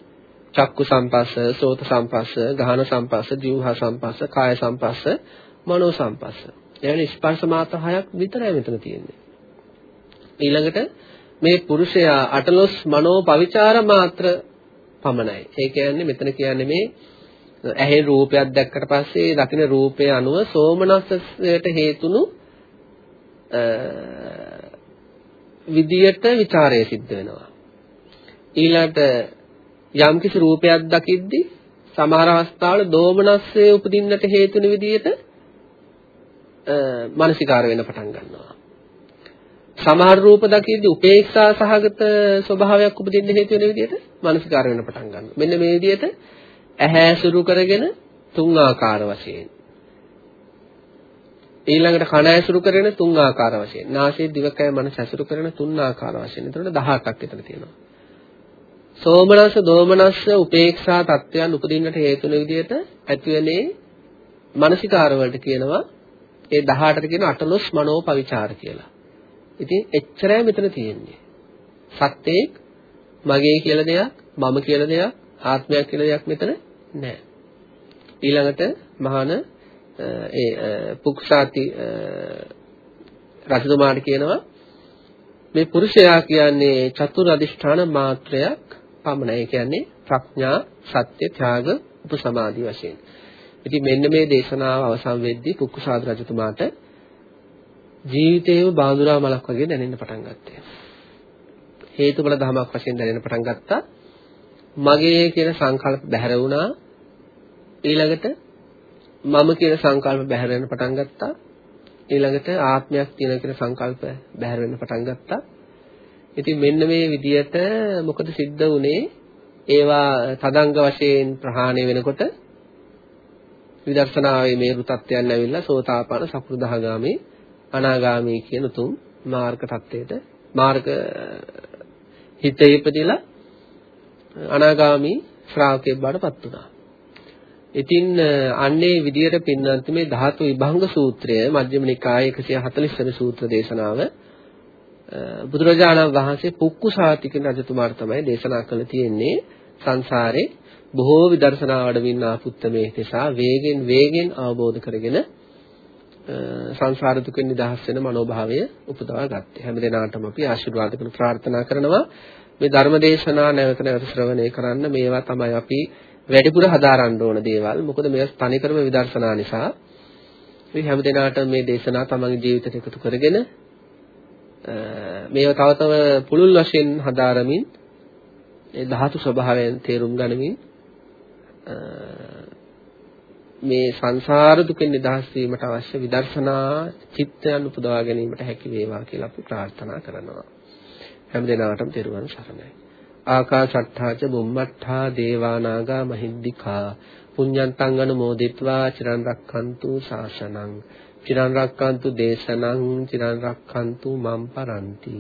චක්කු සංපස්ස, සෝත සංපස්ස, ගාහන සංපස්ස, දිවහා සංපස්ස, කාය සංපස්ස, මනෝ සංපස්ස. එවැනි ස්පර්ශ මාත්‍ර හයක් විතරයි මෙතන තියෙන්නේ. ඊළඟට මේ පුරුෂයා අටලොස් මනෝ පවිචාර මාත්‍ර පමණයි. ඒ කියන්නේ මෙතන කියන්නේ මේ ඇහි රූපයක් දැක්කට පස්සේ දකින රූපය අනුව සෝමනස්සයට හේතුණු විදියට ਵਿਚාරය සිද්ධ වෙනවා. ඊළඟට යම්කිසි රූපයක් දකිද්දි සමහර අවස්ථාවල දෝමනස්සේ උපදින්නට හේතු වෙන විදියට මානසිකාර වෙන්න පටන් ගන්නවා. සමහර රූප දකිද්දි උපේක්ෂා සහගත ස්වභාවයක් උපදින්න හේතු වෙන විදියට මානසිකාර වෙන්න පටන් ගන්නවා. මෙන්න මේ විදියට ඇහැ සුරු කරගෙන තුන් ආකාර වශයෙන් ඊළඟට කන ඇසුරු කරගෙන තුන් ආකාර වශයෙන් නාසය දිවකය මනස ඇසුරු කරගෙන තුන් ආකාර වශයෙන් එතකොට 18ක් විතර තියෙනවා සෝමනස්ස දෝමනස්ස උපේක්ෂා තත්වයන් උපදින්නට හේතු වෙන විදිහට ඇතිවෙනේ මානසිකාර වලට කියනවා ඒ 18ට කියන අටලොස් මනෝ පවිචාර කියලා. ඉතින් එච්චරයි මෙතන තියෙන්නේ. සත්‍යයක් මගේ කියලා දෙයක් මම කියලා දෙයක් ආත්මයක් කියලා දෙයක් මෙතන නැහැ. ඊළඟට මහාන ඒ පුක්ෂාති රජතුමාට කියනවා මේ පුරුෂයා කියන්නේ චතුර් අධිෂ්ඨාන මාත්‍රයක් පමණයි. ඒ කියන්නේ ප්‍රඥා, සත්‍ය, ත්‍යාග, උපසමාධි වශයෙන්. ඉතින් මෙන්න මේ දේශනාව අවසන් වෙද්දී පුක්කුසාද රජතුමාට ජීවිතේම බාඳුරා මලක් වගේ දැනෙන්න පටන් ගත්තා. හේතුඵල ධමයක් වශයෙන් දැනෙන්න පටන් ගත්තා. මගේ කියන සංකල්ප බැහැර වුණා. ඊළඟට මම කියන සංකල්ප බැහැර වෙන්න පටන් ගත්තා. ඊළඟට ආත්මයක් තියෙන කියන සංකල්ප බැහැර වෙන්න පටන් ගත්තා. ඉතින් මෙන්න මේ විදියට මොකද සිද්ධ වුනේ? ඒවා තදංග වශයෙන් ප්‍රහාණය වෙනකොට විදර්ශනාවේ මේ රුතත්යන් ඇවිල්ලා සෝතාපන්න සකෘදාගාමී අනාගාමී කියන තුන් මාර්ග தත්වයට මාර්ග හිතේ ඉපදිලා අනාගාමී ශ්‍රාවකයෙක් බවට පත් වුණා. ඉතින් අන්නේ විදියට පින්නන්ත මේ ධාතු විභංග සූත්‍රය මජ්ක්‍ධිම නිකායේ 140 වෙනි සූත්‍ර දේශනාව බුදුරජාණන් වහන්සේ පුක්කුසාති කියන රජතුමාට තමයි දේශනා කළ තියෙන්නේ සංසාරේ බොහෝ විදර්ශනා වඩමින් ආපුත්තමේ නිසා වේගෙන් වේගෙන් අවබෝධ කරගෙන සංසාර දුකෙන් නිදහස් වෙන මනෝභාවය උපදවා ගත්තේ. හැම දිනාටම අපි ආශිර්වාද කරන ප්‍රාර්ථනා කරනවා මේ ධර්ම දේශනා නැවත නැවත ශ්‍රවණය කරන්න මේවා තමයි අපි වැඩිපුර හදාරන්න ඕන දේවල්. මොකද මේවා තනිකරම විදර්ශනා නිසා. මේ හැම දිනාට මේ දේශනා තමන්ගේ ජීවිතයට එකතු කරගෙන මේවා තව තව පුළුල් වශයෙන් හදාරමින් ඒ ධාතු ස්වභාවයෙන් තේරුම් ගනිමින් මේ සංසාර දුකෙන් නිදහස් වීමට අවශ්‍ය විදර්ශනා චිත්තයන් උපදවා ගැනීමට හැකි වේවා කියලා අපි ප්‍රාර්ථනා කරනවා. හැම දිනාටම තෙරුවන් සරණයි. ආකාශට්ඨා ච බුම්මට්ඨා දේවා නාග මහිද්దికා පුඤ්ඤන්තං අනුමෝදිත්වා චිරන් රක්ඛන්තු ශාසනං චිරන් රක්ඛන්තු දේශනං චිරන් රක්ඛන්තු මම් පරන්ති